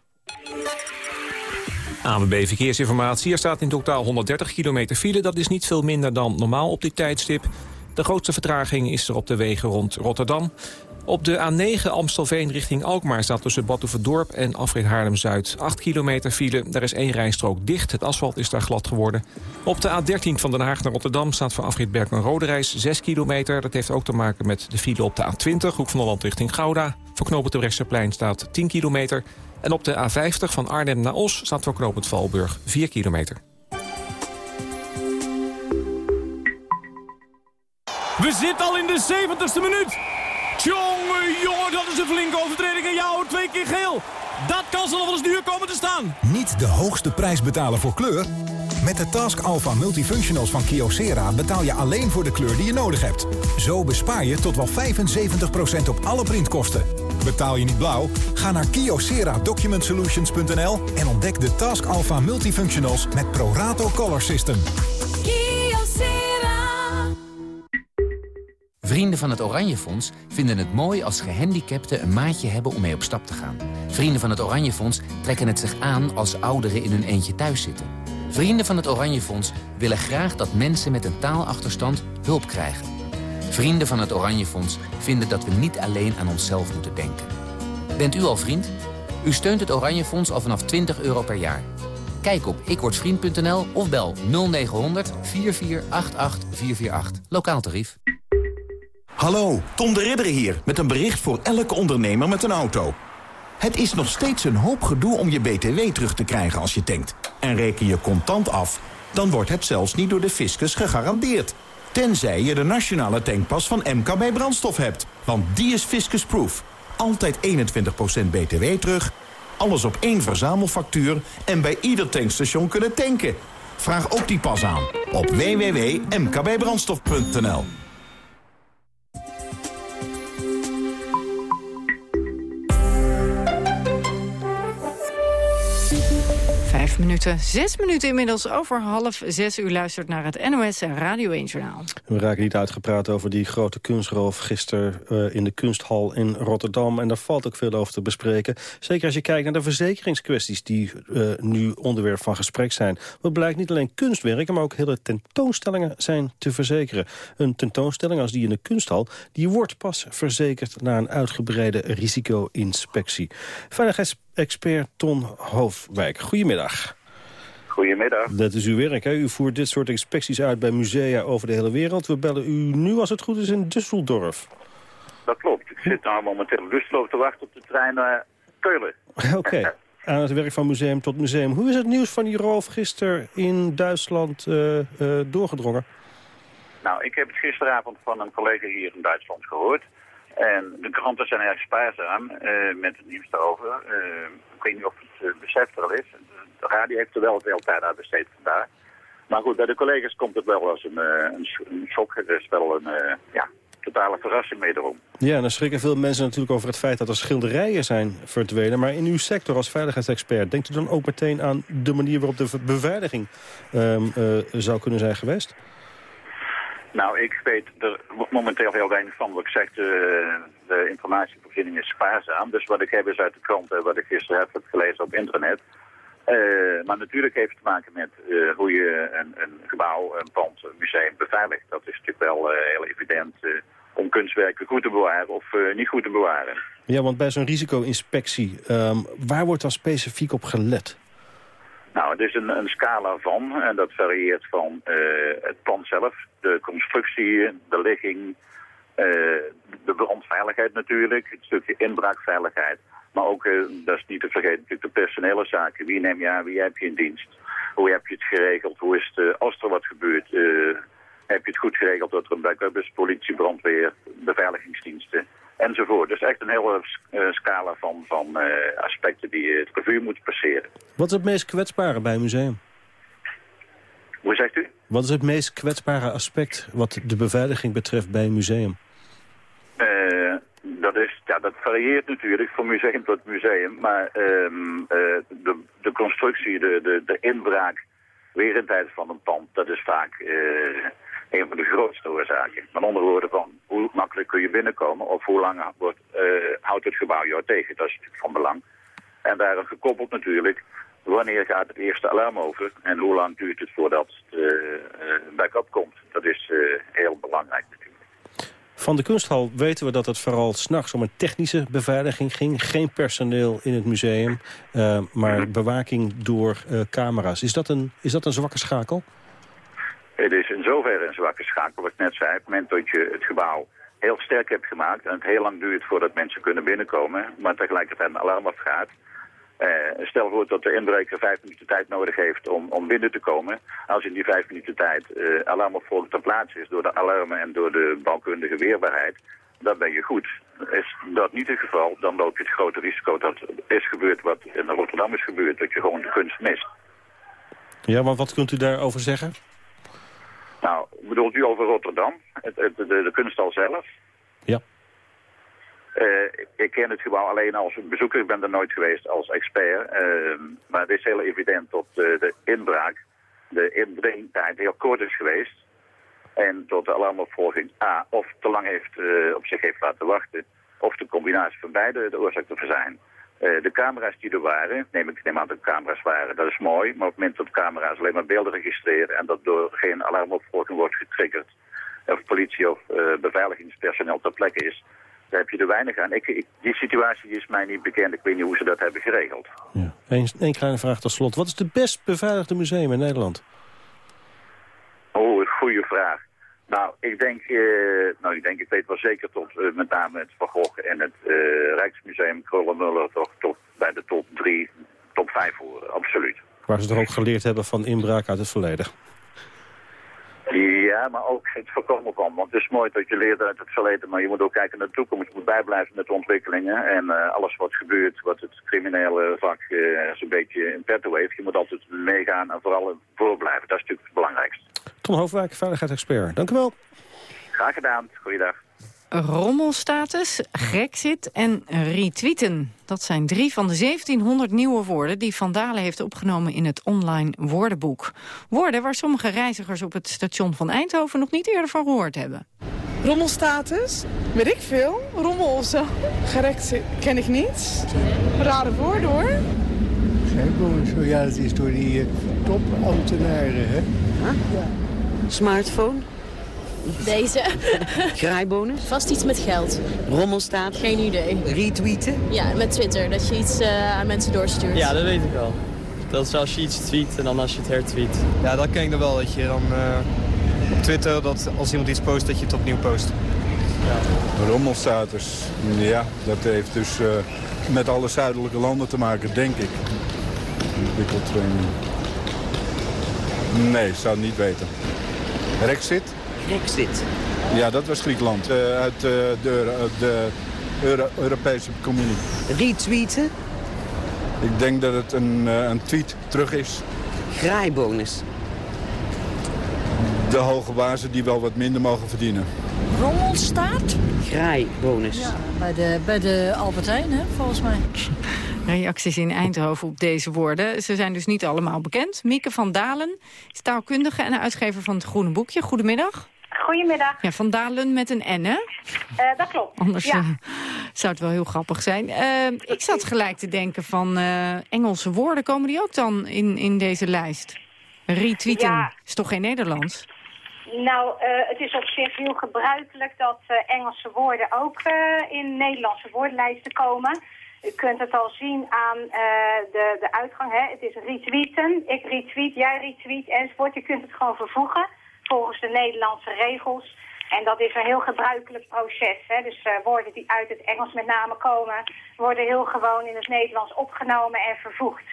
ANWB Verkeersinformatie. Er staat in totaal 130 kilometer file. Dat is niet veel minder dan normaal op dit tijdstip. De grootste vertraging is er op de wegen rond Rotterdam. Op de A9 Amstelveen richting Alkmaar staat tussen Batuverdorp en Afrit Haarlem-Zuid. 8 kilometer file, daar is één rijstrook dicht. Het asfalt is daar glad geworden. Op de A13 van Den Haag naar Rotterdam staat voor Afrit Berk een rode reis 6 kilometer. Dat heeft ook te maken met de file op de A20, Hoek van Holland richting Gouda. Voor knooppunt de staat 10 kilometer. En op de A50 van Arnhem naar Os staat voor knooppunt Valburg 4 kilometer. We zitten al in de 70ste minuut. Jongen, jongen, dat is een flinke overtreding. En jou, twee keer geel. Dat kan ze nog wel eens duur komen te staan. Niet de hoogste prijs betalen voor kleur? Met de Task Alpha Multifunctionals van Kyocera betaal je alleen voor de kleur die je nodig hebt. Zo bespaar je tot wel 75% op alle printkosten. Betaal je niet blauw? Ga naar kyocera-document-solutions.nl en ontdek de Task Alpha Multifunctionals met Prorato Color System. Vrienden van het Oranje Fonds vinden het mooi als gehandicapten een maatje hebben om mee op stap te gaan. Vrienden van het Oranje Fonds trekken het zich aan als ouderen in hun eentje thuis zitten. Vrienden van het Oranje Fonds willen graag dat mensen met een taalachterstand hulp krijgen. Vrienden van het Oranje Fonds vinden dat we niet alleen aan onszelf moeten denken. Bent u al vriend? U steunt het Oranje Fonds al vanaf 20 euro per jaar. Kijk op ikwordvriend.nl of bel 0900 4488 448. Lokaal tarief. Hallo, Tom de Ridder hier met een bericht voor elke ondernemer met een auto. Het is nog steeds een hoop gedoe om je BTW terug te krijgen als je tankt. En reken je contant af, dan wordt het zelfs niet door de fiscus gegarandeerd. Tenzij je de nationale tankpas van MKB Brandstof hebt. Want die is fiscusproof. Altijd 21% BTW terug, alles op één verzamelfactuur... en bij ieder tankstation kunnen tanken. Vraag ook die pas aan op www.mkbbrandstof.nl. Minuten, zes minuten inmiddels over half zes. U luistert naar het NOS Radio 1 Journaal. We raken niet uitgepraat over die grote kunstroof gisteren uh, in de kunsthal in Rotterdam. En daar valt ook veel over te bespreken. Zeker als je kijkt naar de verzekeringskwesties die uh, nu onderwerp van gesprek zijn. Wat blijkt niet alleen kunstwerken, maar ook hele tentoonstellingen zijn te verzekeren. Een tentoonstelling als die in de kunsthal, die wordt pas verzekerd na een uitgebreide risico-inspectie. Veiligheids expert Ton Hoofdwijk. Goedemiddag. Goedemiddag. Dat is uw werk, hè? U voert dit soort inspecties uit bij musea over de hele wereld. We bellen u nu, als het goed is, in Düsseldorf. Dat klopt. Ik zit daar momenteel Düsseldorf te wachten op de trein naar Keulen. Oké. Aan het werk van museum tot museum. Hoe is het nieuws van die roof gisteren in Duitsland uh, uh, doorgedrongen? Nou, ik heb het gisteravond van een collega hier in Duitsland gehoord. En de kranten zijn erg spaarzaam uh, met het nieuws daarover. Uh, ik weet niet of het uh, beseft er al is. De radio heeft er wel veel tijd aan besteed vandaag. Maar goed, bij de collega's komt het wel als een, een, shock. Is wel een ja, totale verrassing mee erom. Ja, en dan schrikken veel mensen natuurlijk over het feit dat er schilderijen zijn verdwenen. Maar in uw sector als veiligheidsexpert, denkt u dan ook meteen aan de manier waarop de beveiliging um, zou kunnen zijn geweest? Nou, ik weet er momenteel heel weinig van. Wat ik zeg, de, de informatievoorziening is spaarzaam. Dus wat ik heb is uit de krant, wat ik gisteren heb, gelezen op internet. Uh, maar natuurlijk heeft het te maken met uh, hoe je een, een, gebouw, een pand, een museum beveiligt. Dat is natuurlijk wel uh, heel evident om kunstwerken goed te bewaren of niet goed te bewaren. Ja, want bij zo'n risico-inspectie, um, waar wordt dan specifiek op gelet? Nou, het is een, een scala van, en dat varieert van het pand zelf, de constructie, de ligging, uh, de brandveiligheid natuurlijk, het stukje inbraakveiligheid. Maar ook, uh, dat is niet te vergeten, natuurlijk de personele zaken. Wie neem je aan, wie heb je in dienst? Hoe heb je het geregeld? Hoe is het, als er wat gebeurt? heb je het goed geregeld dat er een backup is? Politie, brandweer, beveiligingsdiensten enzovoort. Dus echt een hele scala van, van aspecten die het revue moet passeren. Wat is het meest kwetsbare bij een museum? Hoe zegt u? Wat is het meest kwetsbare aspect wat de beveiliging betreft bij een museum? Uh, dat, is, ja, dat varieert natuurlijk van museum tot museum. Maar um, de, de constructie, de, de, de inbraak, weerendheid van een pand, dat is vaak een van de grootste oorzaken. Met andere woorden van hoe makkelijk kun je binnenkomen of hoe lang wordt, houdt het gebouw jou tegen. Dat is natuurlijk van belang. En daaraan gekoppeld natuurlijk, wanneer gaat het eerste alarm over en hoe lang duurt het voordat het uh, backup komt. Dat is uh, heel belangrijk natuurlijk. Van de kunsthal weten we dat het vooral s'nachts om een technische beveiliging ging. Geen personeel in het museum, uh, maar bewaking door camera's. Is dat, een, is dat een zwakke schakel? Het is in zoverre een zwakke schakel, wat ik net zei. Op het moment dat je het gebouw heel sterk hebt gemaakt en het heel lang duurt voordat mensen kunnen binnenkomen, maar tegelijkertijd een alarm afgaat. Uh, stel voor dat de inbreker vijf minuten tijd nodig heeft om, om binnen te komen. Als in die vijf minuten tijd uh, alarmopvolger ter plaatse is door de alarmen en door de bouwkundige weerbaarheid, dan ben je goed. Is dat niet het geval, dan loop je het grote risico dat is gebeurd wat in Rotterdam is gebeurd, dat je gewoon de kunst mist. Ja, maar wat kunt u daarover zeggen? Nou, bedoelt u over Rotterdam, het, het, de, de kunsthal zelf? Uh, ik ken het gebouw alleen als bezoeker, ik ben er nooit geweest als expert. Uh, maar het is heel evident dat uh, de inbraak, de indringtijd heel kort is geweest. En tot de alarmopvolging A of te lang heeft, op zich heeft laten wachten. Of de combinatie van beide de oorzaak te zijn. de camera's die er waren, neem ik neem aan dat camera's waren, dat is mooi. Maar op het moment dat camera's alleen maar beelden registreren en dat door geen alarmopvolging wordt getriggerd, of politie of beveiligingspersoneel ter plekke is, daar heb je er weinig aan. Ik, ik, die situatie is mij niet bekend. Ik weet niet hoe ze dat hebben geregeld. Ja. Eén kleine vraag tot slot. Wat is het best beveiligde museum in Nederland? Oh, een goede vraag. Nou, ik denk, uh, nou, ik denk, ik weet wel zeker tot uh, met name het Van Gogh en het uh, Rijksmuseum Krullenmuller toch, toch bij de top 3, top 5 horen, absoluut. Waar ze toch ook geleerd hebben van inbraak uit het verleden. Ja, maar ook het voorkomen van. Want het is mooi dat je leert uit het verleden, maar je moet ook kijken naar de toekomst. Je moet bijblijven met de ontwikkelingen. En uh, alles wat gebeurt, wat het criminele vak uh, zo'n beetje in petto heeft, je moet altijd meegaan en vooral voorblijven. Dat is natuurlijk het belangrijkste. Tom Hoofdwijk, veiligheidsexpert. Dank u wel. Graag gedaan. Goeiedag rommelstatus, grexit en retweeten. Dat zijn drie van de 1700 nieuwe woorden die Van Dalen heeft opgenomen in het online woordenboek. Woorden waar sommige reizigers op het station van Eindhoven nog niet eerder van gehoord hebben. Rommelstatus? Weet ik veel. Rommel of zo. Grexit ken ik niet. Rare woorden hoor. Zo, ja, het is door die uh, topambtenaren, hè? Ja. Smartphone? Deze. Graaibonus? Vast iets met geld. Rommelstaat? Geen idee. Retweeten? Ja, met Twitter. Dat je iets uh, aan mensen doorstuurt. Ja, dat weet ik wel. Dat is als je iets tweet en dan als je het hertweet. Ja, dat ken ik dan wel. Dat je dan uh, op Twitter, dat als iemand iets post, dat je het opnieuw post. Ja. Rommelstatus, ja, dat heeft dus uh, met alle zuidelijke landen te maken, denk ik. Ontwikkeld Nee, zou het niet weten. Brexit? Brexit. Ja, dat was Griekenland. Uh, uit uh, de, de Euro Europese Communie. Retweeten? Ik denk dat het een, uh, een tweet terug is. Graaibonus? De hoge bazen die wel wat minder mogen verdienen. Rommelstaat? Graaibonus. Ja, bij de, bij de Albertijn, hè, volgens mij. Reacties in Eindhoven op deze woorden. Ze zijn dus niet allemaal bekend. Mieke van Dalen is taalkundige en uitgever van het Groene Boekje. Goedemiddag. Goedemiddag. Ja, Van Dalen met een N, hè? Uh, dat klopt, Anders ja. uh, zou het wel heel grappig zijn. Uh, ik zat gelijk te denken van Engelse woorden. Komen die ook dan in, in deze lijst? Retweeten ja. is toch geen Nederlands? Nou, het is op zich heel gebruikelijk dat Engelse woorden ook in Nederlandse woordenlijsten komen. U kunt het al zien aan uh, de, de uitgang. Hè? Het is retweeten, ik retweet, jij retweet enzovoort. Je kunt het gewoon vervoegen volgens de Nederlandse regels. En dat is een heel gebruikelijk proces. Hè? Dus uh, woorden die uit het Engels met name komen... worden heel gewoon in het Nederlands opgenomen en vervoegd.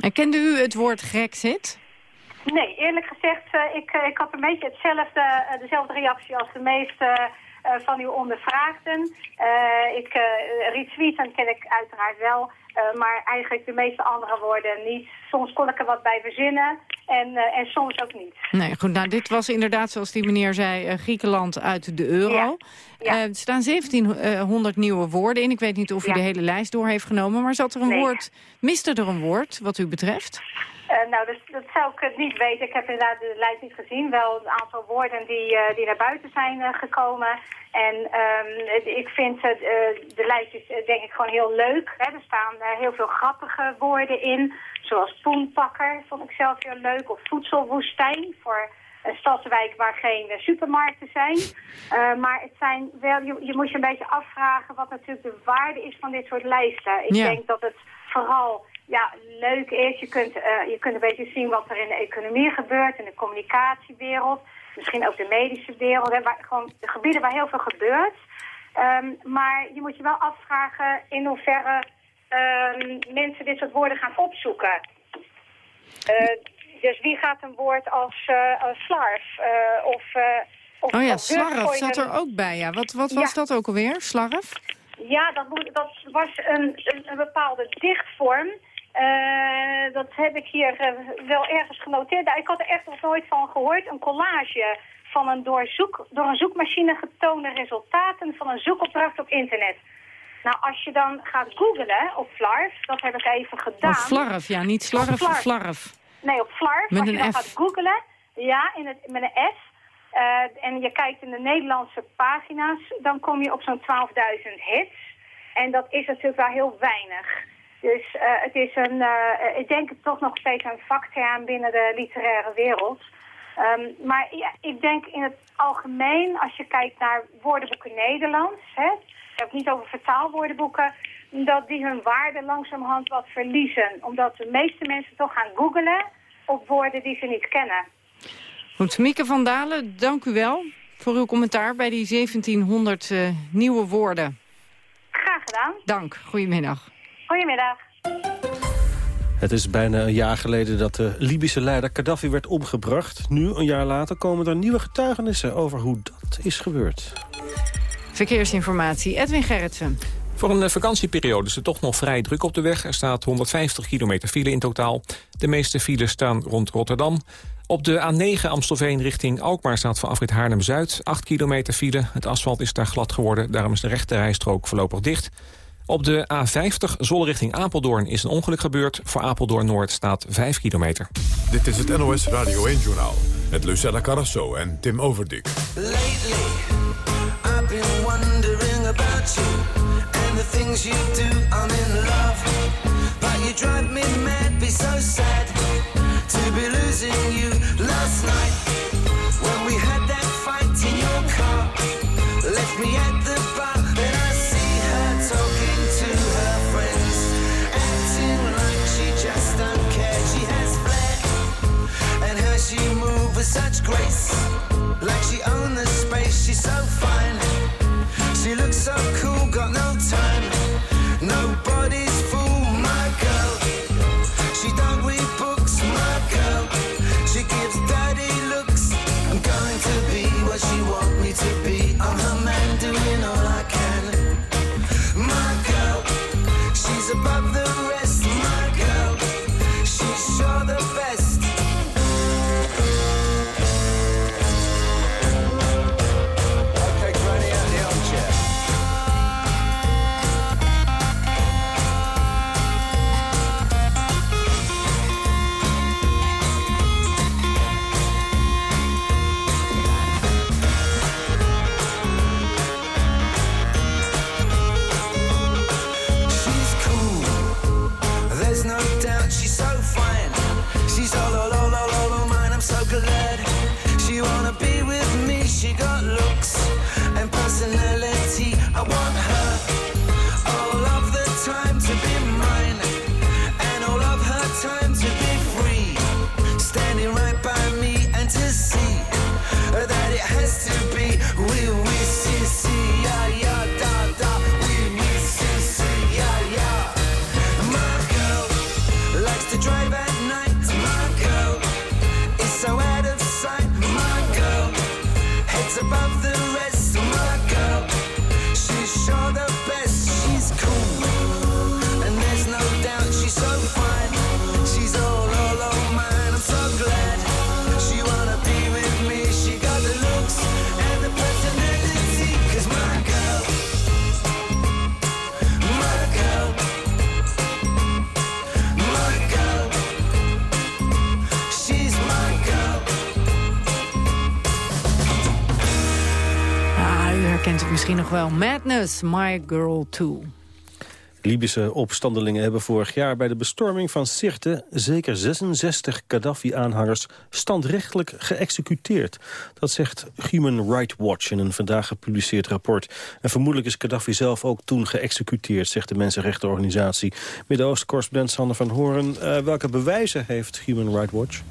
En kende u het woord Grexit? Nee, eerlijk gezegd, uh, ik, ik had een beetje hetzelfde, dezelfde reactie als de meeste... Uh, van uw ondervraagden. Uh, ik uh, retweeten ken ik uiteraard wel, maar eigenlijk de meeste andere woorden niet. Soms kon ik er wat bij verzinnen en, en soms ook niet. Nee, goed, nou dit was inderdaad, zoals die meneer zei, Griekenland uit de euro. Ja. Ja. er staan 1700 nieuwe woorden in. Ik weet niet of u ja. de hele lijst door heeft genomen, maar zat er een nee. woord, miste er een woord wat u betreft? Uh, nou, dus, dat zou ik niet weten. Ik heb inderdaad de lijst niet gezien. Wel een aantal woorden die, uh, die naar buiten zijn uh, gekomen. En um, ik vind de lijst is denk ik gewoon heel leuk. Hè. Er staan heel veel grappige woorden in. Zoals poenpakker vond ik zelf heel leuk. Of voedselwoestijn voor een stadswijk waar geen supermarkten zijn. maar het zijn wel, je, je moet je een beetje afvragen wat natuurlijk de waarde is van dit soort lijsten. Ik Ja. denk dat het vooral ja, leuk is. Je kunt, uh, je kunt een beetje zien wat er in de economie gebeurt, in de communicatiewereld. misschien ook de medische wereld. Hè, waar, gewoon de gebieden waar heel veel gebeurt. Ehm, maar je moet je wel afvragen in hoeverre ehm, mensen dit soort woorden gaan opzoeken. Eh, dus wie gaat een woord als, uh, als slarf uh, of... of oh ja, slarf zat er ook bij, ja. Wat, wat was Ja. dat ook alweer, slarf? Ja, dat, moet, dat was een, een, een bepaalde dichtvorm. Eh, dat heb ik hier eh, wel ergens genoteerd. Nou, Ik had er echt nog nooit van gehoord. Een collage van een door, zoek, door een zoekmachine getoonde resultaten van een zoekopdracht op internet. Nou, als je dan gaat googlen op Flarf, dat heb ik even gedaan. Of flarf, ja, niet slarf, Flarf. flarf. Nee, op Flarf. Met als je een dan F. gaat googlen, ja, in het, met een S. eh, en je kijkt in de Nederlandse pagina's, dan kom je op zo'n 12.000 hits. En dat is natuurlijk wel heel weinig. Dus eh, het is een, eh, ik denk het toch nog steeds een vakterm binnen de literaire wereld. Ehm, maar ja, ik denk in het algemeen, als je kijkt naar woordenboeken Nederlands, hè, ik heb het niet over vertaalwoordenboeken, dat die hun waarde langzamerhand wat verliezen. Omdat de meeste mensen toch gaan googelen op woorden die ze niet kennen. Goed, Mieke van Dalen, dank u wel voor uw commentaar bij die 1700 eh, nieuwe woorden. Graag gedaan. Dank, goedemiddag. Goedemiddag. Het is bijna een jaar geleden dat de Libische leider Gaddafi werd omgebracht. Nu, een jaar later, komen er nieuwe getuigenissen over hoe dat is gebeurd. Verkeersinformatie, Edwin Gerritsen. Voor een eh, vakantieperiode is het toch nog vrij druk op de weg. Er staat 150 kilometer file in totaal. De meeste files staan rond Rotterdam. Op de A9 Amstelveen richting Alkmaar staat van afrit Haarlem-Zuid 8 kilometer file. Het asfalt is daar glad geworden, daarom is de rechte rijstrook voorlopig dicht. Op de A50 Zol richting Apeldoorn is een ongeluk gebeurd. Voor Apeldoorn Noord staat 5 kilometer. Dit is het NOS Radio 1-journaal met Lucella Carrasso en Tim Overdik. Lately, I've been wondering about you and the things you do. I'm in love, but you drive me mad, be so sad to be losing you. Last night, with such grace, like she owned the space. She's so fine, she looks so cool, got no time. Wel. Madness, My Girl Too. Libische opstandelingen hebben vorig jaar bij de bestorming van Sirte... zeker 66 Gaddafi-aanhangers standrechtelijk geëxecuteerd. Dat zegt Human Rights Watch in een vandaag gepubliceerd rapport. En vermoedelijk is Gaddafi zelf ook toen geëxecuteerd... zegt de mensenrechtenorganisatie. Midden-Oosten-correspondent Sander van Horen. Eh, welke bewijzen heeft Human Rights Watch?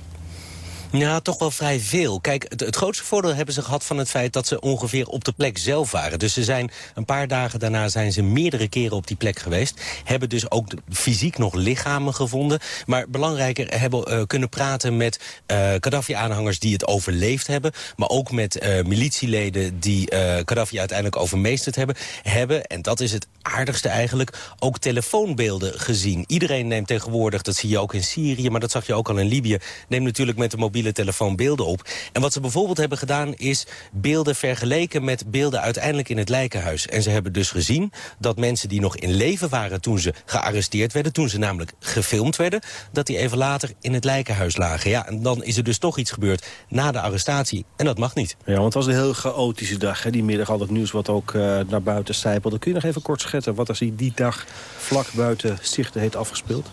Ja, toch wel vrij veel. Kijk, het, het, grootste voordeel hebben ze gehad van het feit dat ze ongeveer op de plek zelf waren. Dus ze zijn een paar dagen daarna zijn ze meerdere keren op die plek geweest. Hebben dus ook fysiek nog lichamen gevonden. Maar belangrijker, hebben uh, kunnen praten met uh, Gaddafi-aanhangers die het overleefd hebben. Maar ook met uh, militieleden die Gaddafi uiteindelijk overmeesterd hebben. Hebben, en dat is het aardigste eigenlijk, ook telefoonbeelden gezien. Iedereen neemt tegenwoordig, dat zie je ook in Syrië, maar dat zag je ook al in Libië, neemt natuurlijk met de mobiele telefoon beelden op. En wat ze bijvoorbeeld hebben gedaan is beelden vergeleken met beelden uiteindelijk in het lijkenhuis. En ze hebben dus gezien dat mensen die nog in leven waren toen ze gearresteerd werden, toen ze namelijk gefilmd werden, dat die even later in het lijkenhuis lagen. Ja, en dan is er dus toch iets gebeurd na de arrestatie. En dat mag niet. Ja, want het was een heel chaotische dag, hè? die middag al het nieuws wat ook uh, naar buiten stijpelde. Kun je nog even kort schetsen wat er zich die dag vlak buiten Stichten heeft afgespeeld?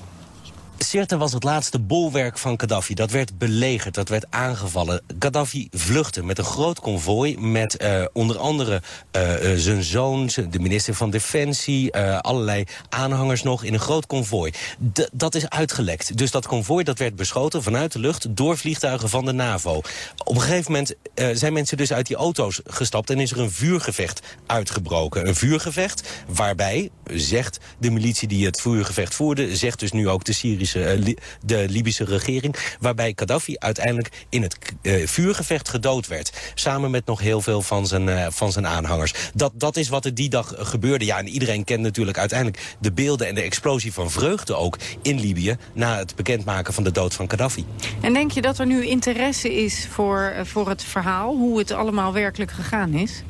Sirte was het laatste bolwerk van Gaddafi. Dat werd belegerd, dat werd aangevallen. Gaddafi vluchtte met een groot konvooi... met uh, onder andere uh, uh, zijn zoon, de minister van Defensie... allerlei aanhangers nog in een groot konvooi. Dat is uitgelekt. Dus dat konvooi dat werd beschoten vanuit de lucht... door vliegtuigen van de NAVO. Op een gegeven moment zijn mensen dus uit die auto's gestapt... en is er een vuurgevecht uitgebroken. Een vuurgevecht waarbij, zegt de militie die het vuurgevecht voerde... zegt dus nu ook de Syrische de Libische regering... waarbij Gaddafi uiteindelijk in het uh, vuurgevecht gedood werd. Samen met nog heel veel van zijn, uh, van zijn aanhangers. Dat, dat is wat er die dag gebeurde. Ja, en iedereen kent natuurlijk uiteindelijk de beelden... en de explosie van vreugde ook in Libië... na het bekendmaken van de dood van Gaddafi. En denk je dat er nu interesse is voor, voor het verhaal... hoe het allemaal werkelijk gegaan is?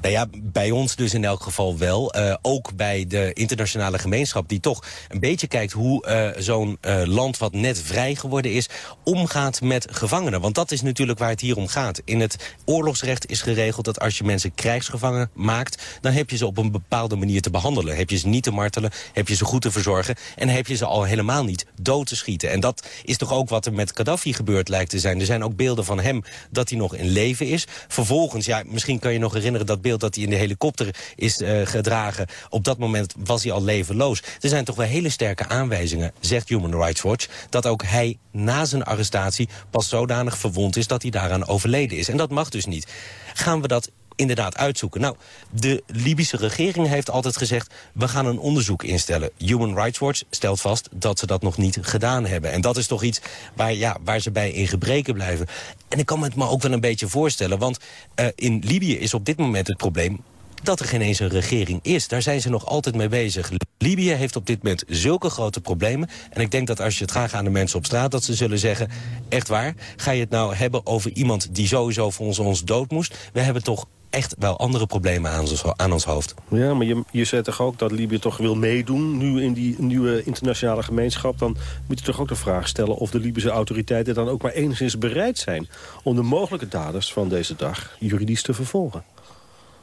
Nou ja, bij ons dus in elk geval wel. Uh, ook bij de internationale gemeenschap die toch een beetje kijkt... hoe uh, zo'n uh, land wat net vrij geworden is omgaat met gevangenen. Want dat is natuurlijk waar het hier om gaat. In het oorlogsrecht is geregeld dat als je mensen krijgsgevangen maakt... dan heb je ze op een bepaalde manier te behandelen. Heb je ze niet te martelen, heb je ze goed te verzorgen... en heb je ze al helemaal niet dood te schieten. En dat is toch ook wat er met Gaddafi gebeurd lijkt te zijn. Er zijn ook beelden van hem dat hij nog in leven is. Vervolgens, ja, misschien kan je nog herinneren dat beeld dat hij in de helikopter is uh, gedragen. Op dat moment was hij al levenloos. Er zijn toch wel hele sterke aanwijzingen, zegt Human Rights Watch... dat ook hij na zijn arrestatie pas zodanig verwond is dat hij daaraan overleden is. En dat mag dus niet. Gaan we dat inderdaad uitzoeken. Nou, de Libische regering heeft altijd gezegd... we gaan een onderzoek instellen. Human Rights Watch stelt vast dat ze dat nog niet gedaan hebben. En dat is toch iets waar, ja, waar ze bij in gebreken blijven. En ik kan me het me ook wel een beetje voorstellen... want uh, in Libië is op dit moment het probleem dat er geen eens een regering is. Daar zijn ze nog altijd mee bezig. Libië heeft op dit moment zulke grote problemen. En ik denk dat als je het vraagt aan de mensen op straat... dat ze zullen zeggen, echt waar, ga je het nou hebben over iemand... die sowieso voor ons, ons dood moest? We hebben toch echt wel andere problemen aan ons, aan ons hoofd. Ja, maar je, je zegt toch ook dat Libië toch wil meedoen... nu in die nieuwe internationale gemeenschap... dan moet je toch ook de vraag stellen... of de Libische autoriteiten dan ook maar enigszins bereid zijn... om de mogelijke daders van deze dag juridisch te vervolgen.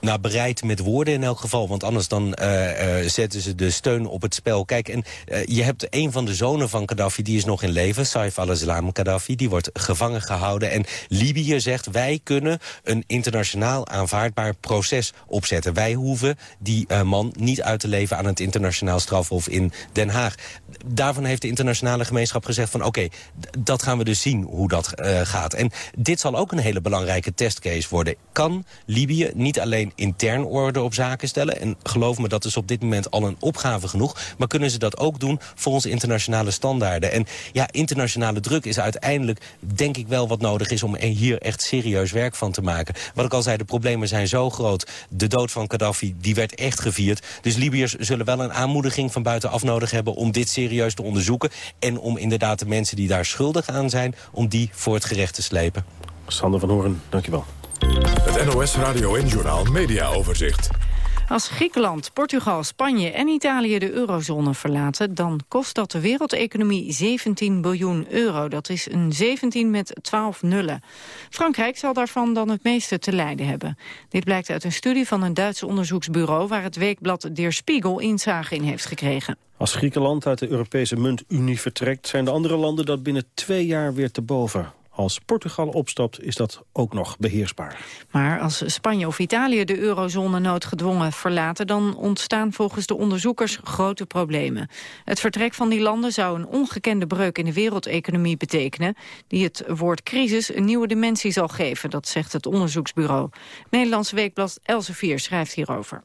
Nou, bereid met woorden in elk geval. Want anders dan uh, uh, zetten ze de steun op het spel. Kijk, en uh, je hebt een van de zonen van Gaddafi, die is nog in leven. Saif al-Islam Gaddafi, die wordt gevangen gehouden. En Libië zegt, wij kunnen een internationaal aanvaardbaar proces opzetten. Wij hoeven die man niet uit te leven aan het internationaal strafhof in Den Haag. Daarvan heeft de internationale gemeenschap gezegd van... oké, dat gaan we dus zien hoe dat gaat. En dit zal ook een hele belangrijke testcase worden. Kan Libië niet alleen intern orde op zaken stellen. En geloof me, dat is op dit moment al een opgave genoeg. Maar kunnen ze dat ook doen volgens internationale standaarden? En ja, internationale druk is uiteindelijk, denk ik wel wat nodig is... om hier echt serieus werk van te maken. Wat ik al zei, de problemen zijn zo groot. De dood van Gaddafi, die werd echt gevierd. Dus Libiërs zullen wel een aanmoediging van buitenaf nodig hebben... om dit serieus te onderzoeken. En om inderdaad de mensen die daar schuldig aan zijn... om die voor het gerecht te slepen. Sander van Hoorn, dankjewel. Het NOS Radio en Journal Media Overzicht. Als Griekenland, Portugal, Spanje en Italië de eurozone verlaten... dan kost dat de wereldeconomie 17 biljoen euro. Dat is een 17 met 12 nullen. Frankrijk zal daarvan dan het meeste te lijden hebben. Dit blijkt uit een studie van een Duits onderzoeksbureau... waar het weekblad Der Spiegel inzage in heeft gekregen. Als Griekenland uit de Europese muntunie vertrekt... zijn de andere landen dat binnen twee jaar weer te boven. Als Portugal opstapt is dat ook nog beheersbaar. Maar als Spanje of Italië de eurozone noodgedwongen verlaten... dan ontstaan volgens de onderzoekers grote problemen. Het vertrek van die landen zou een ongekende breuk in de wereldeconomie betekenen... die het woord crisis een nieuwe dimensie zal geven, dat zegt het onderzoeksbureau. Nederlands Weekblad Elsevier schrijft hierover.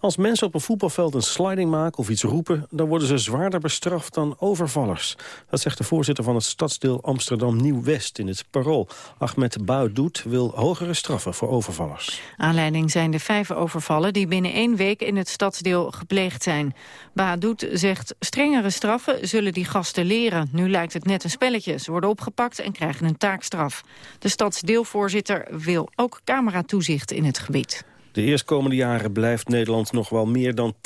Als mensen op een voetbalveld een sliding maken of iets roepen... dan worden ze zwaarder bestraft dan overvallers. Dat zegt de voorzitter van het stadsdeel Amsterdam Nieuw-West in het Parool. Ahmed Boudoet wil hogere straffen voor overvallers. Aanleiding zijn de vijf overvallen die binnen één week in het stadsdeel gepleegd zijn. Baadoet zegt strengere straffen zullen die gasten leren. Nu lijkt het net een spelletje. Ze worden opgepakt en krijgen een taakstraf. De stadsdeelvoorzitter wil ook cameratoezicht in het gebied. De eerstkomende jaren blijft Nederland nog wel meer dan 10%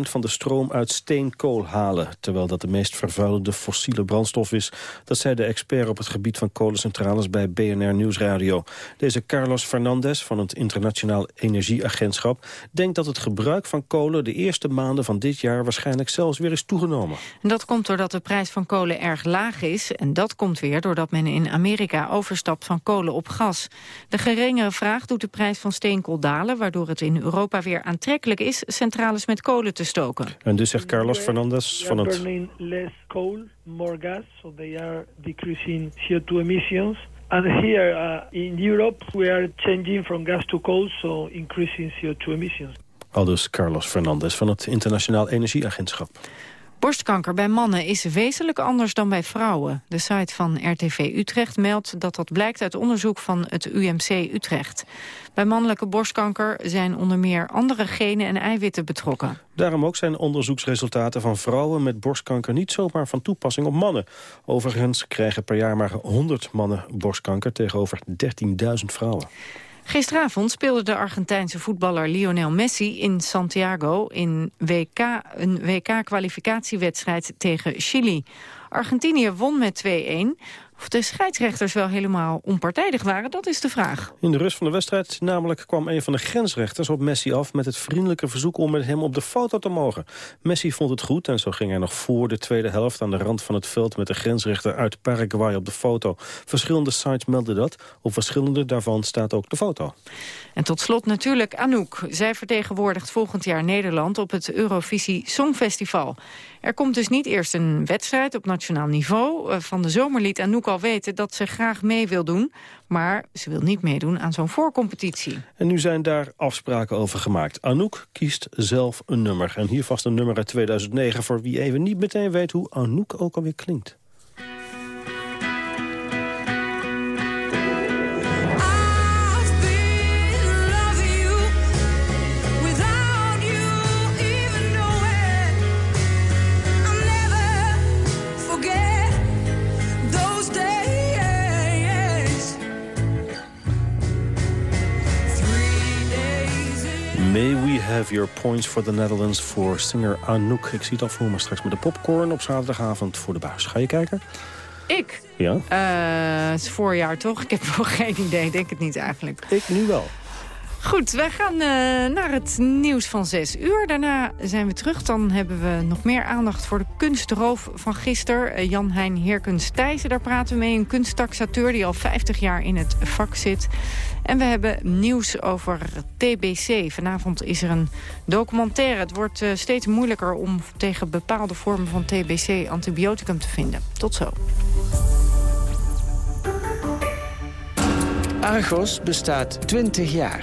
van de stroom uit steenkool halen. Terwijl dat de meest vervuilende fossiele brandstof is. Dat zei de expert op het gebied van kolencentrales bij BNR Nieuwsradio. Deze Carlos Fernandez van het Internationaal Energieagentschap denkt dat het gebruik van kolen de eerste maanden van dit jaar waarschijnlijk zelfs weer is toegenomen. En dat komt doordat de prijs van kolen erg laag is. En dat komt weer doordat men in Amerika overstapt van kolen op gas. De geringere vraag doet de prijs van steenkool dalen waardoor het in Europa weer aantrekkelijk is centrales met kolen te stoken. En dus zegt Carlos Fernandez van het... less coal, more gas, so they are decreasing CO2 emissions. And here uh, in Europe we are changing from gas to coal, so increasing CO2 emissions. Aldus Carlos Fernandez van het Internationaal Energieagentschap. Borstkanker bij mannen is wezenlijk anders dan bij vrouwen. De site van RTV Utrecht meldt dat dat blijkt uit onderzoek van het UMC Utrecht. Bij mannelijke borstkanker zijn onder meer andere genen en eiwitten betrokken. Daarom ook zijn onderzoeksresultaten van vrouwen met borstkanker niet zomaar van toepassing op mannen. Overigens krijgen per jaar maar 100 mannen borstkanker tegenover 13.000 vrouwen. Gisteravond speelde de Argentijnse voetballer Lionel Messi in Santiago in WK, een WK-kwalificatiewedstrijd tegen Chili. Argentinië won met 2-1. Of de scheidsrechters wel helemaal onpartijdig waren, dat is de vraag. In de rust van de wedstrijd namelijk kwam een van de grensrechters op Messi af... met het vriendelijke verzoek om met hem op de foto te mogen. Messi vond het goed en zo ging hij nog voor de tweede helft... aan de rand van het veld met de grensrechter uit Paraguay op de foto. Verschillende sites melden dat. Op verschillende daarvan staat ook de foto. En tot slot natuurlijk Anouk. Zij vertegenwoordigt volgend jaar Nederland op het Eurovisie Songfestival. Er komt dus niet eerst een wedstrijd op nationaal niveau. Eh, van de zomer liet Anouk al weten dat ze graag mee wil doen. Maar ze wil niet meedoen aan zo'n voorcompetitie. En nu zijn daar afspraken over gemaakt. Anouk kiest zelf een nummer. En hier vast een nummer uit 2009... voor wie even niet meteen weet hoe Anouk ook alweer klinkt. Have your points for the Netherlands voor singer Anouk. Ik zie het al voor me straks met de popcorn op zaterdagavond voor de buis. Ga je kijken? Ik? Ja. Uh, het is voorjaar toch? Ik heb nog geen idee, denk het niet eigenlijk. Ik nu wel. Goed, wij gaan uh, naar het nieuws van 6 uur. Daarna zijn we terug. Dan hebben we nog meer aandacht voor de kunstroof van gisteren. Uh, Jan-Hein Heerkens Thijssen, daar praten we mee. Een kunsttaxateur die al 50 jaar in het vak zit. En we hebben nieuws over TBC. Vanavond is er een documentaire. Het wordt uh, steeds moeilijker om tegen bepaalde vormen van TBC antibioticum te vinden. Tot zo. Argos bestaat 20 jaar.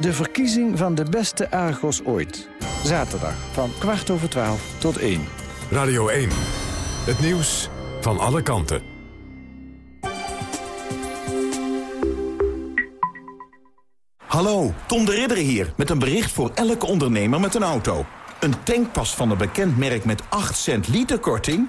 de verkiezing van de beste Argos ooit. Zaterdag van kwart over twaalf tot één. Radio 1. Het nieuws van alle kanten. Hallo, Tom de Ridder hier met een bericht voor elke ondernemer met een auto. Een tankpas van een bekend merk met 8 cent liter korting?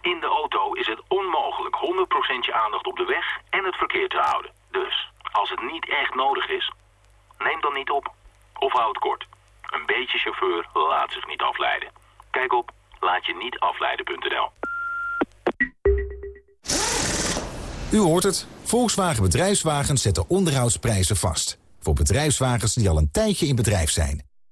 in de auto is het onmogelijk 100% je aandacht op de weg en het verkeer te houden. Dus, als het niet echt nodig is, neem dan niet op. Of houd kort. Een beetje chauffeur laat zich niet afleiden. Kijk op laatje-niet-afleiden.nl. U hoort het. Volkswagen Bedrijfswagens zetten onderhoudsprijzen vast. Voor bedrijfswagens die al een tijdje in bedrijf zijn.